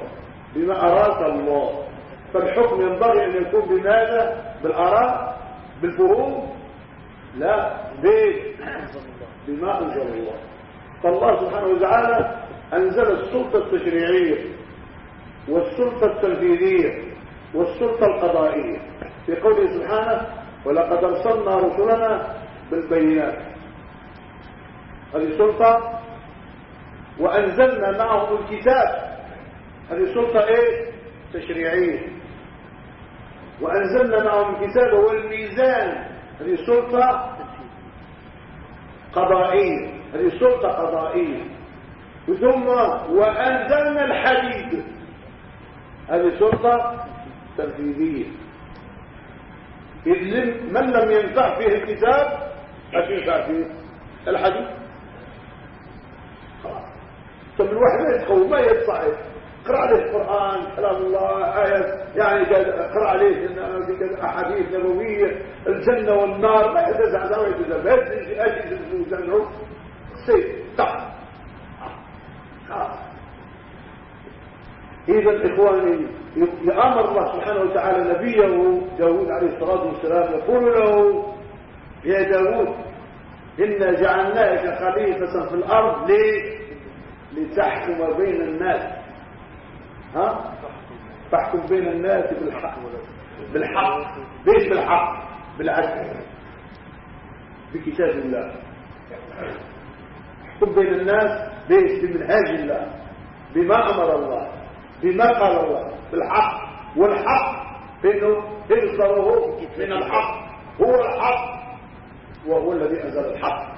بما أراد الله. فالحكم ينبغي أن يكون بماذا؟ بالآراء بالفروض. لا بما أنزل الله. فالله سبحانه وتعالى أنزل السلطة التشريعية والسلطة التنفيذية والسلطة القضائية. في قوله سبحانه ولقد أرسلنا رسلنا بالبينات. هذه سلطة وأنزلنا معهم الكتاب. هذه سلطة إيه؟ تشريعية. وأنزلنا معهم الكتاب والميزان. هذه سلطة قضائية. هذه سلطة قضائية. ثم وأنزلنا الحديد. هذه سلطة تنفيذية إذ من لم ينفع فيه الكتاب ينفع فيه الحديد خلاص. طب الواحد يتخوف ما يتصعب. اقرأ عليه القرآن كلام الله آية يعني اقرأ عليه أحاديث نبوية الجنة والنار ما يتزع ذا ويتزع بس أجي الجنة سيف طق إذا إخواني يأمر الله سبحانه وتعالى نبيه داود عليه الصلاة والسلام يقول له يا داود إنا جعلناك خليفة في الأرض ليه؟ لتحكم بين الناس. ها؟ تحكم بين الناس بالحق. بالحق. ليش بالحق؟ بالعدل. بكتاب الله. تحكم بين الناس بمنهاج الله. بما أمر الله. بما قال الله بالحق. والحق إنه اصدره من الحق. هو الحق وهو الذي أنزل الحق.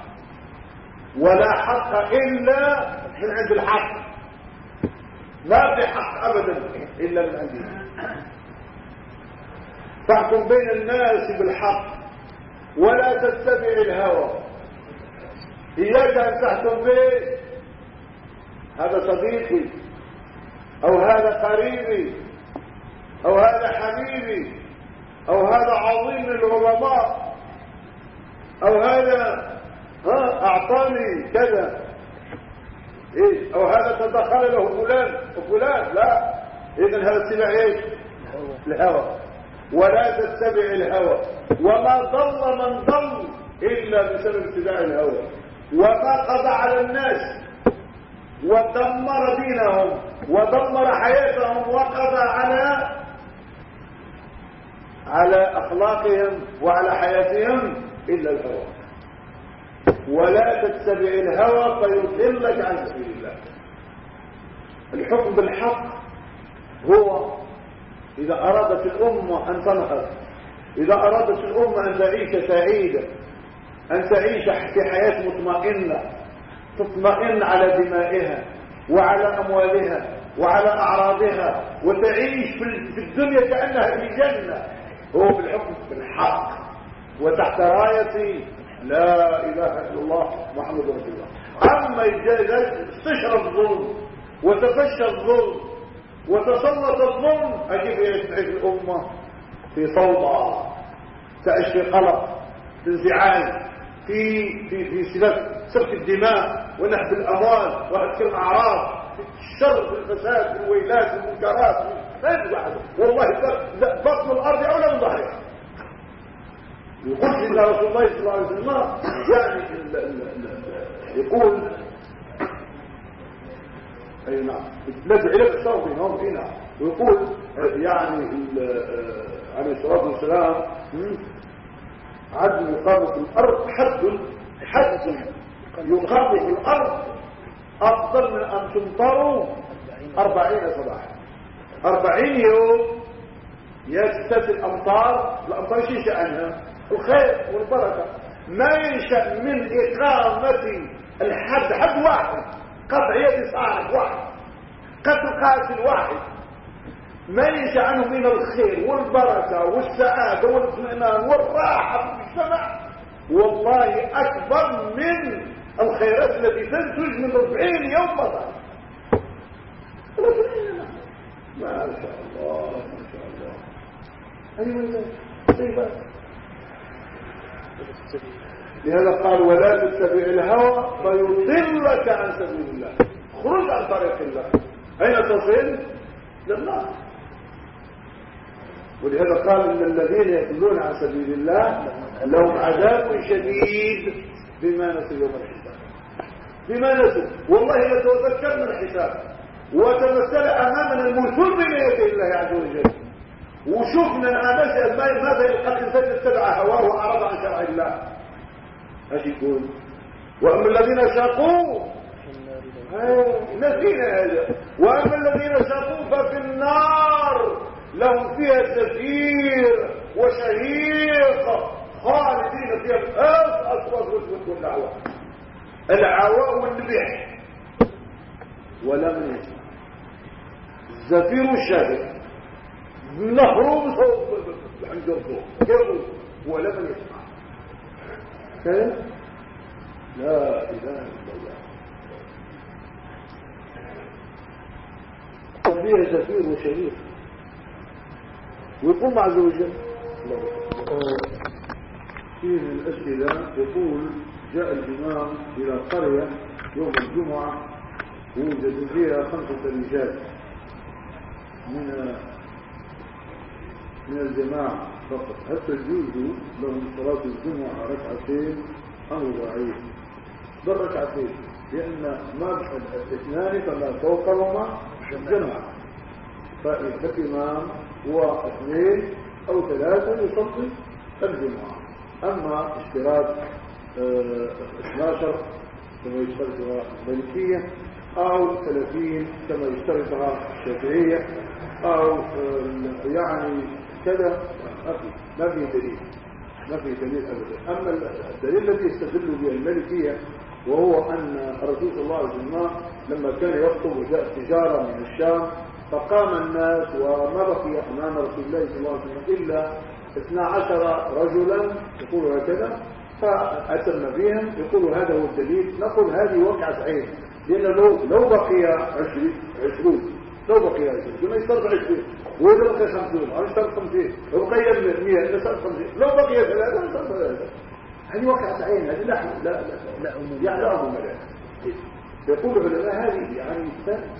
ولا حق إلا من عند الحق. ما في حق ابدا إلا من عندنا فاحكم بين الناس بالحق ولا تتبع الهوى. إياك أن تحكم به. هذا صديقي. أو هذا قريبي أو هذا حبيبي أو هذا عظيم العلماء أو هذا ها أعطاني كذا. إيه أو هذا تدخل له فلان وفلان لا. إذن هذا اتباع إيش؟ الهوى. ولا تتبع الهوى. وما ضل من ضل إلا بسبب اتباع الهوى. وما قضى على الناس ودمر دينهم ودمر حياتهم وقضى على على أخلاقهم وعلى حياتهم إلا الهوى. ولا تتبع الهوى فيضلك عن سبيل الله. الحكم بالحق هو إذا أرادت الأمة أن تنهض إذا أرادت الأمة أن تعيش سعيدة أن تعيش في حياة مطمئنة تطمئن على دمائها وعلى أموالها وعلى أعراضها وتعيش في الدنيا كأنها في جنة هو بالحكم بالحق وتحت راية لا إله إلا الله محمد رسول الله. أما تشرب الظلم وتفشى الظلم وتسلط الظلم أجيب يعيش الأمة في صوضة تعيش في قلق في انزعاج في في في سفك الدماء ونحب الأموال وهتك الاعراض في الشر في الفساد في الويلات في المنكرات ما يبقى والله بطن الأرض اولى من ظهرها يقول ان رسول الله صلى الله عليه وسلم يعني يقول أي نعم. لا علاج الصوت هنا اي نعم ويقول يعني عليه الصلاة والسلام عدل يقام في الأرض حد حد يقام في الأرض أفضل من أن تمطروا أربعين صباحا. أربعين يوم يستفي الأمطار. الأمطار شيء شأنها؟ الخير والبركة. ما ينشأ من إقامة الحد. حد واحد. قطع يد صاحب واحد. قتل قاتل واحد. ما ينشأ عنه من الخير والبركة والسعادة والاطمئنان والراحة في المجتمع والله أكبر من الخيرات التي تنتج من 40 يوم مطر ما شاء الله ما شاء الله. أيوة طيبة لهذا قال ولا تتبع الهوى فيضلك عن سبيل الله. خرج عن طريق الله. أين تصل؟ لله ولهذا قال إن الذين يضلون عن سبيل الله لهم عذاب شديد بما نسوا يوم الحساب بما نسوا والله لتذكرنا الحساب. وتمثل أمامنا المنثور بين يدي الله عز وجل. وشفنا الآن ماذا يلقى الإنسان اتبع هواه وأعرض عن شرع الله. إيش يقول. وأما الذين شاقوا نسينا هذا. وأما الذين شاقوا ففي النار لهم فيها زفير وشهيق خالدين فيها. الأرض أصوات وسوس والدعوة العواء والنبيح. ولم يسمع الزفير والشهيق نهرهم عند الضوء ولم يسمع. كيف لا إله إلا الله. فيها زفير وشهيق ويقوم عز وجل. فيه الأسئلة يقول جاء الإمام إلى قرية يوم الجمعة ووجد فيها خمسة رجال من من الجماعة فقط. هل تجوز لهم صلاة الجمعة ركعتين أو ضعيف بل ركعتين لأن ما الاثنان فما فوقهما الجمعة فالإمام هو اثنين أو ثلاثة يصلي الجمعة. أما اشتراك 12 كما يشترطها المالكية أو 30 كما يشترطها الشافعية أو يعني كذا. ما في دليل ما في دليل أبدا. أما الدليل الذي يستدل به المالكية وهو أن الرسول صلى الله عليه وسلم لما كان يخطب وجاء تجارة من الشام فقام الناس وما بقي أمام رسول الله صلى الله عليه وسلم إلا 12 رجلا يقول هكذا فأتم بهم يقول هذا هو الدليل. نقول هذه وقعة عين لأن لو, لو بقي عشرون لو بقي عشرون كما يشترط عشرين. ولو بقي خمسون أو يشترط خمسين. لو بقي مئة يشترط خمسين. لو بقي ثلاثة يشترط ثلاثة. هذه وقعة عين هذه لا لا لا لا يعني لا أمم يقول العلماء هذه يعني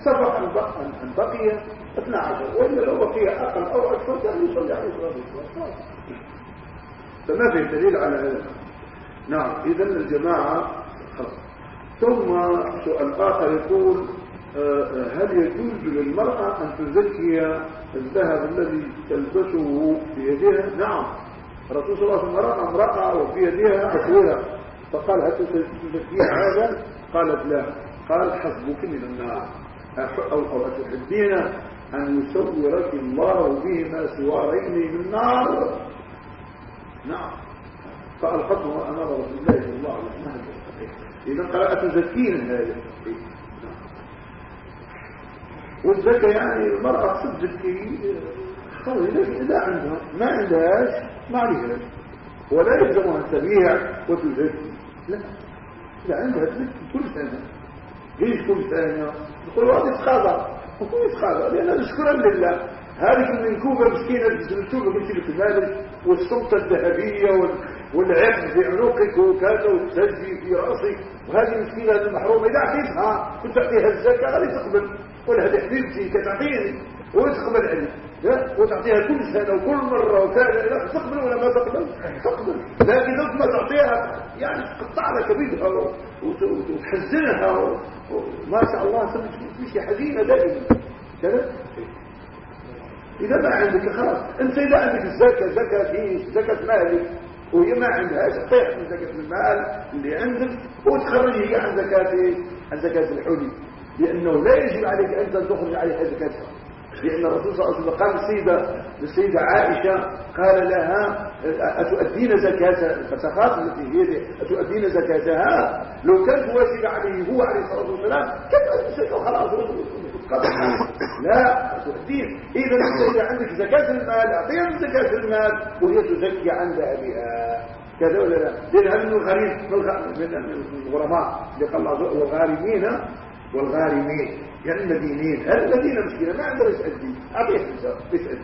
سبق أن بقي, أن بقي 12 وإلا لو بقي أقل أو أكثر كان يصلي عليه الصلاة والسلام. فما في دليل على هذا؟ نعم إذا الجماعة خلاص ثم سؤال آخر يقول آه، آه، هل يجوز للمرأة أن تزكي الذهب الذي تلبسه في يدها؟ نعم. الرسول صلى الله عليه وسلم رأى امرأة وفي يدها أسورة فقال هل تزكيها هذا؟ قالت لا. قال حسبك من النار. أو, أو أتحبين أن يصورك الله بهما سوارين من نار؟ نعم. فألقته أمام رسول الله صلى الله عليه وسلم إذا قال أتزكين هذا والزكاة يعني المرأة تزكي خلاص إذا عندها ما عندهاش ما عليهاش ولا يلزمها أن تبيع وتزكي. لا. إذا عندها تزكي كل سنة. ليش كل سنة. يقول هذه تخاضع وكل تخاضع لأن شكرا لله. هذه المنكوبة مسكينة المنكوبة قلت لك مالك والسلطة الذهبية والعقد في عنقك وكذا والتسجي في رأسك وهذه المسكينة المحرومة إذا أعطيتها كنت تعطيها الزكاة غادي تقبل. ولا هذه حبيبتي كتعطيني. وتقبل عليك وتعطيها كل سنة وكل مرة وكذا. تقبل ولا ما تقبل؟ تقبل. لكن لو ما تعطيها يعني تقطع لك بيدها وتحزنها وما شاء الله تمشي حزينة دائما. كذا؟ إذا ما عندك خلاص. أنت إذا عندك الزكاة زكاة فيش زكاة مالك. وهي ما عندهاش طيح من زكاة المال اللي عندك وتخرج هي عن زكاة عن زكاة الحلي. لأنه لا يجب عليك أنت أن تخرج عليها زكاتها. لأن الرسول صلى الله عليه وسلم قال للسيدة للسيدة عائشة قال لها أتؤدين زكاة الفسخات التي هي أتؤدين زكاتها؟ لو كانت واجبة عليه هو عليه الصلاة والسلام كان خلاص لا تؤدين إذا إذا عندك زكاة المال أعطيها زكاة المال وهي تزكي عن ذهبها كذا ولا لا؟ هذا من الغريب. من الغرماء. اللي قال والغارمين والغارمين. يعني المدينين. الذين مسكينة ما عندهم يسأل دين أعطيه يسأل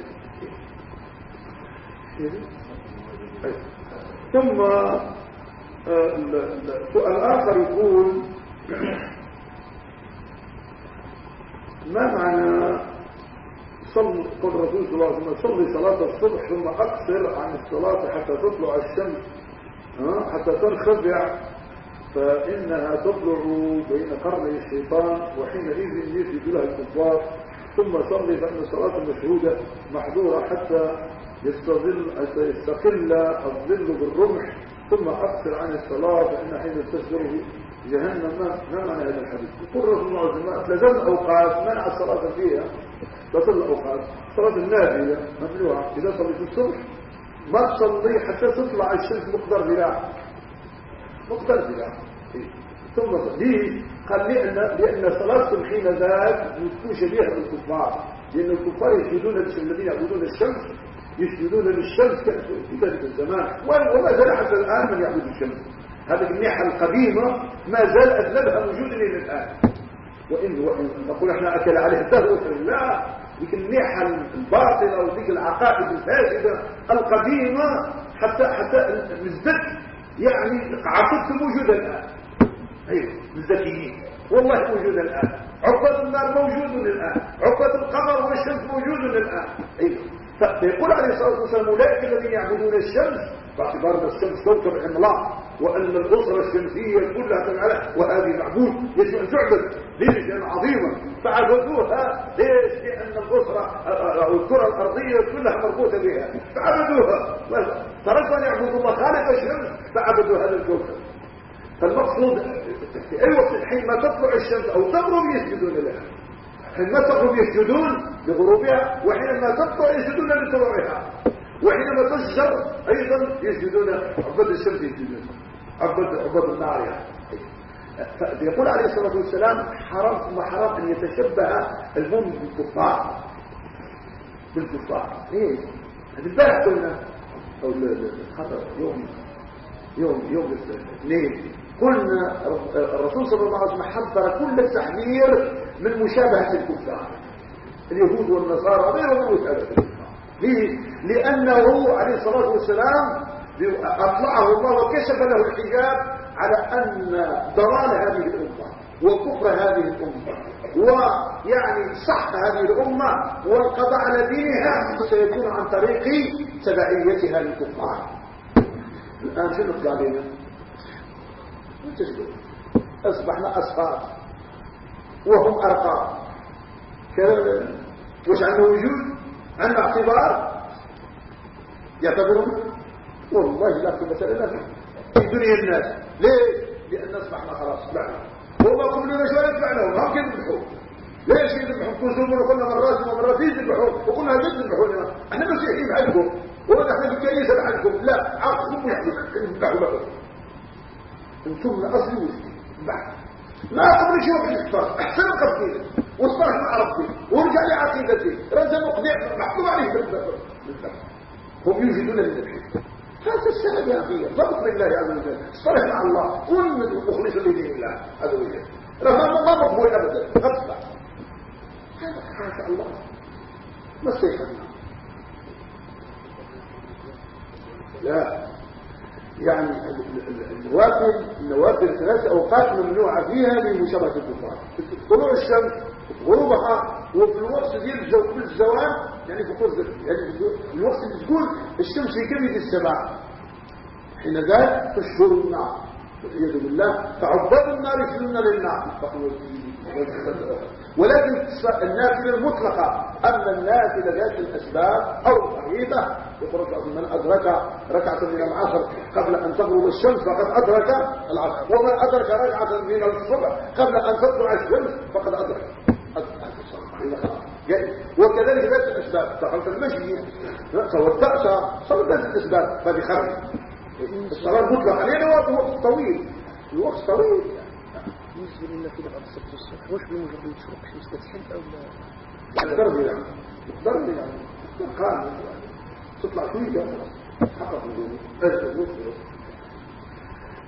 ثم آه، سؤال آخر يقول ما معنى صل قول الرسول صلى الله عليه وسلم؟ صلي صلاة الصبح ثم أقصر عن الصلاة حتى تطلع الشمس حتى تنخدع فإنها تطلع بين قرني الشيطان وحينئذ يسجد لها الكفار. ثم صلي فإن الصلاة المشهودة محظورة حتى يستظل يستقل الظل بالرمح. ثم أقصر عن الصلاة فإن حين تسجره جهنم ما معنى هذا الحديث. يقول رسول الله عليه وسلم لزم أوقات منع الصلاة فيها؟ تصل الأوقات. صلاة النافلة ممنوعة. إذا صليت الصبح ما تصلي حتى تطلع الشمس مقدار ذراع مقدار ذراع ثم ليه؟ قال لأن, لأن صلاة حين ذاك تكون شبيهة بالكفار. لأن الكفار يسجدون الذين يعبدون الشمس يسجدون للشمس في ذلك الزمان وما زال حتى الآن من يعبد الشمس. هذه الناحية القديمة ما زال أذنبها موجودا إلى الآن. وإن, نقول إحنا أكل عليه الدهر لا ذيك الناحية الباطلة وذيك العقائد الفاسدة القديمة حتى حتى نزدت يعني عقيدته موجودة الآن. أيوه الذكيين والله موجودة الآن. عقبة النار موجود الآن عقبة القمر والشمس موجود الآن أيوه فيقول عليه الصلاة والسلام أولئك الذين يعبدون الشمس باعتبار الشمس كوكب عملاق وأن الأسرة الشمسية كلها تنعلى وهذه معبود يجب أن تعبد ليش لأن عظيمة فعبدوها ليش؟ لأن الأسرة أو الكرة الأرضية كلها مربوطة بها. فعبدوها تركوا أن يعبدوا الله خالق الشمس. فعبدوا هذا الكوكب فالمقصود في أي وقت حينما تطلع الشمس أو تغرب يسجدون لها. حينما تغرب يسجدون لغروبها وحينما تطلع يسجدون لطلوعها. وحينما تشجر أيضا يسجدون عباد الشمس يسجدون عباد عباد النار يعني. فيقول عليه الصلاة والسلام حرام ثم حرام أن يتشبه المؤمن بالكفار. بالكفار. إيه؟ هذه البارح قلنا أو الخطر يوم يوم يوم الاثنين قلنا الرسول صلى الله عليه وسلم حذر كل التحذير من مشابهة الكفار. اليهود والنصارى غيرهم من مشابهه لأنه عليه الصلاة والسلام أطلعه الله وكشف له الحجاب على أن ضلال هذه الأمة وكفر هذه الأمة ويعني سحق هذه الأمة والقضاء على دينها سيكون عن طريق تبعيتها للكفار. الآن شو نطلع علينا أصبحنا أصفار وهم أرقام. وش عنده وجود؟ عنده اعتبار يعتبرون والله لا قيمة لنا في دنيا الناس. ليه؟ لأن أصبحنا خلاص. بعنا هو كل شوية يدفع لهم هم كيف يذبحوا ليش يذبحوا كل وكل مرات ومرات يذبحوا وقلنا هذا يذبحوا لنا إحنا مسيحيين بحالكم ونحن في الكنيسة بحالكم لا. عقلكم يذبحوا لكم. أنتم أصل وجدي ما قبل شيء في أحسن قبل. واصبح مع ربي ورجع لعقيدتي رجل مقنع محكوم عليه بالذبح هم يوجدون الذبح هذا السبب يا أخي. ضبط بالله عز وجل اصطلح مع الله. كن مخلص لدين الله. عز وجل ما مقبول أبدا. غفة هذا شاء الله. ما استيقظنا. لا. يعني النوافل النوافل ثلاث أوقات ممنوعة فيها لمشابهة الكفار. طلوع الشمس غروبها وفي الوقت ديال الزوال يعني في قرص يعني في الوقت اللي تقول الشمس في كبد السماء حين ذلك تشهر النار. والعياذ بالله تعبد النار يسلمنا للنار. ولكن النافلة المطلقة أما النافلة ذات الأسباب أو الضعيفة يقول من أدرك ركعة من العصر قبل أن تغرب الشمس فقد أدرك العصر. ومن أدرك ركعة من الصبح قبل أن تطلع الشمس فقد أدرك. وكذلك ذات الأسباب دخلت المشي توضأت صلت ذات الأسباب فهذه خرج. الصلاة المطلقة لأنه وقت طويل. الوقت طويل. بالنسبة لنا في بعض الصبح الصبح واش بمجرد شروق الشمس تتحل أو لا؟ يقدر يعني. يقدر يعني. قال تطلع فيه حقق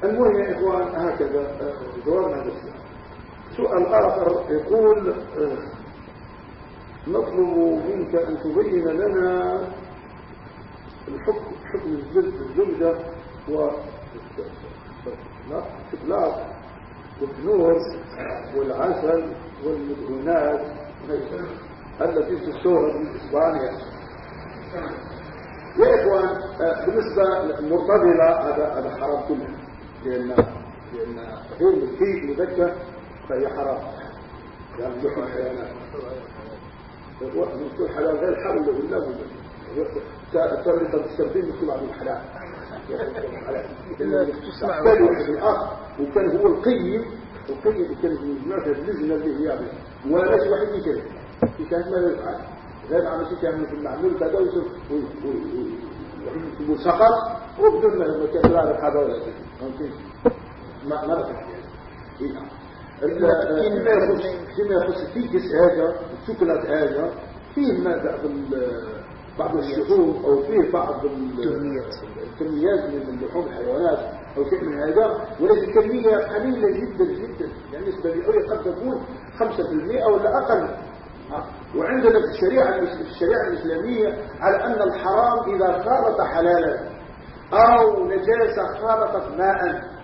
المهم يا إخوان هكذا. جوابنا بس. سؤال آخر يقول نطلب منك أن تبين لنا الحكم حكم الزبدة و الشوكولات والنور والعسل والمدهونات التي تستورد من إسبانيا. يا إخوان بالنسبة للمرتضله هذا هذا حرام كله لأن لأن غير الكيك مذكر فهي حرام. يعني لحم الحيوانات كل حلال غير حلال بالله ترى انت تستخدم كل عن الحلال وكان هو القيم القيم كان في مجموعة اللجنة اللي هي يعني ولا شيء واحد في كان. ما يفعل. غير عم شيء كان في المعمول كذا ويقول سقط وبدون ما كان ذلك هذا ولا شيء ما ما رفع. فيما فيما يخص التيكس هذا الشوكولات هذا فيه ماذا بعض الشحوم أو فيه بعض الكميات من لحوم الحيوانات أو شيء من هذا ولكن كمية قليلة جدا جدا. يعني بالنسبة لأي قد تكون 5% أو لا أقل. وعندنا في الشريعة في الشريعة الإسلامية على أن الحرام إذا خالط حلالا أو نجاسة خالطت ماء.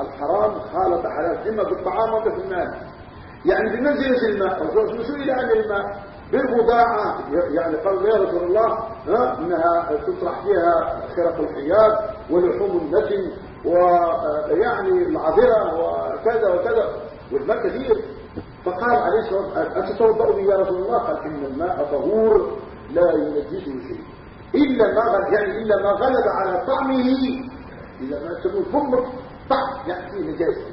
الحرام خالط حلال. إما بالطعام أو بالماء يعني بمنزلة الماء؟ الرسول سئل عن الماء. بالبضاعة. يعني قال يا رسول الله ها إنها تطرح فيها خرق الحيات ولحوم النتن ويعني العذرة وكذا وكذا. والماء كثير. فقال عليه الصلاة والسلام أتتوضأ به يا رسول الله؟ قال إن الماء طهور لا ينجسه شيء. إلا ما يعني إلا ما غلب على طعمه إذا ما تكون فمك. طعم يعني فيه نجاسة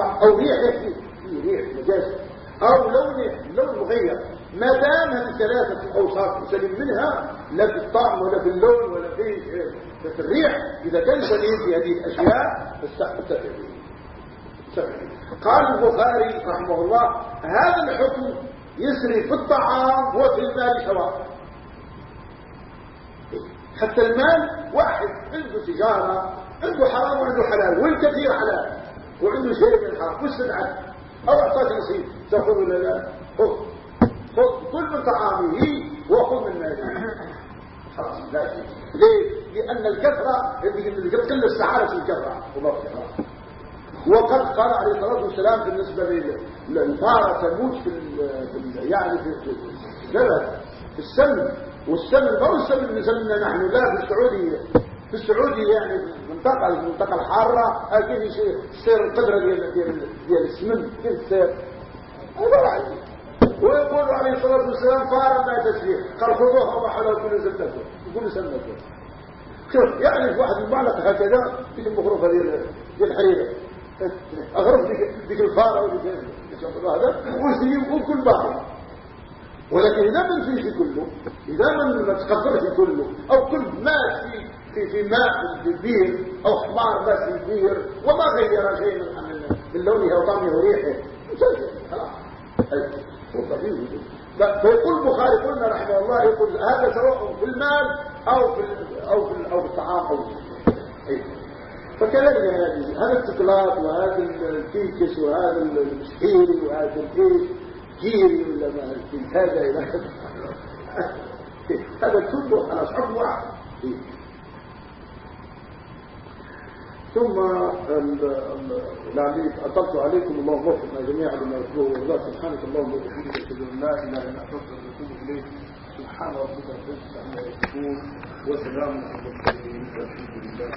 أو ريح يحكي فيه ريح نجاسة أو لون لون مغير ما دام هذه ثلاثة أوصاف سليم منها لا في الطعم ولا في اللون ولا في الريح. إذا كان سليم في هذه الأشياء فاستحق قال البخاري رحمه الله هذا الحكم يسري في الطعام وفي المال سواء. حتى المال واحد عنده تجارة عنده حرام وعنده حلال والكثير حلال وعنده شيء من الحرام. والسبعة أو أعطاك نصيب. تأخذ ولا لا خذ. خذ كل من طعامه وخذ من ماله خلاص لا ليه؟ لأن الكثرة اللي كل السعادة في الكثرة. الله وقد قال عليه الصلاة والسلام بالنسبة للفارة تموت في, يعني في السبب في السمن والسمن ما هو السمن اللي سمنا نحن لا في السعودية. في السعودية يعني المنطقة المنطقة الحارة أكيد يصير القدرة ديال ديال ديال السمن كيف تصير هذا رأيي ويقول عليه الصلاة والسلام فارا ما تسبيح قال خذوها وحلوا كل زبدته كل سنته شوف يعني في واحد المعلقة هكذا في المخروفة ديال ديال الحريرة اغرب ديك ديك الفارة وديك هذا. وسيب كل بعض ولكن إذا ما نفيش كله إذا ما تقدرش كله أو كل ماء في في في ماء البير أو حمار في البير وما غير شيء من من لونه وطعمه وريحه خلاص. فيقول البخاري قلنا رحمه الله يقول هذا سواء في المال أو في أو في أو في الطعام أو فكذلك هذه. هذا التكلات وهذا الكيكس وهذا المسحيري وهذا الايش جيري ولا ما هذا إلى هذا كله على اصحاب واحد. ثم لعلي أطلت عليكم الله وفقنا جميعا لما يطلبه والله سبحانك اللهم وبحمدك أشهد أن لا إله إلا أنت أستغفرك إليك. سبحان ربك رب العزة عما يصفون وسلام على المرسلين والحمد لله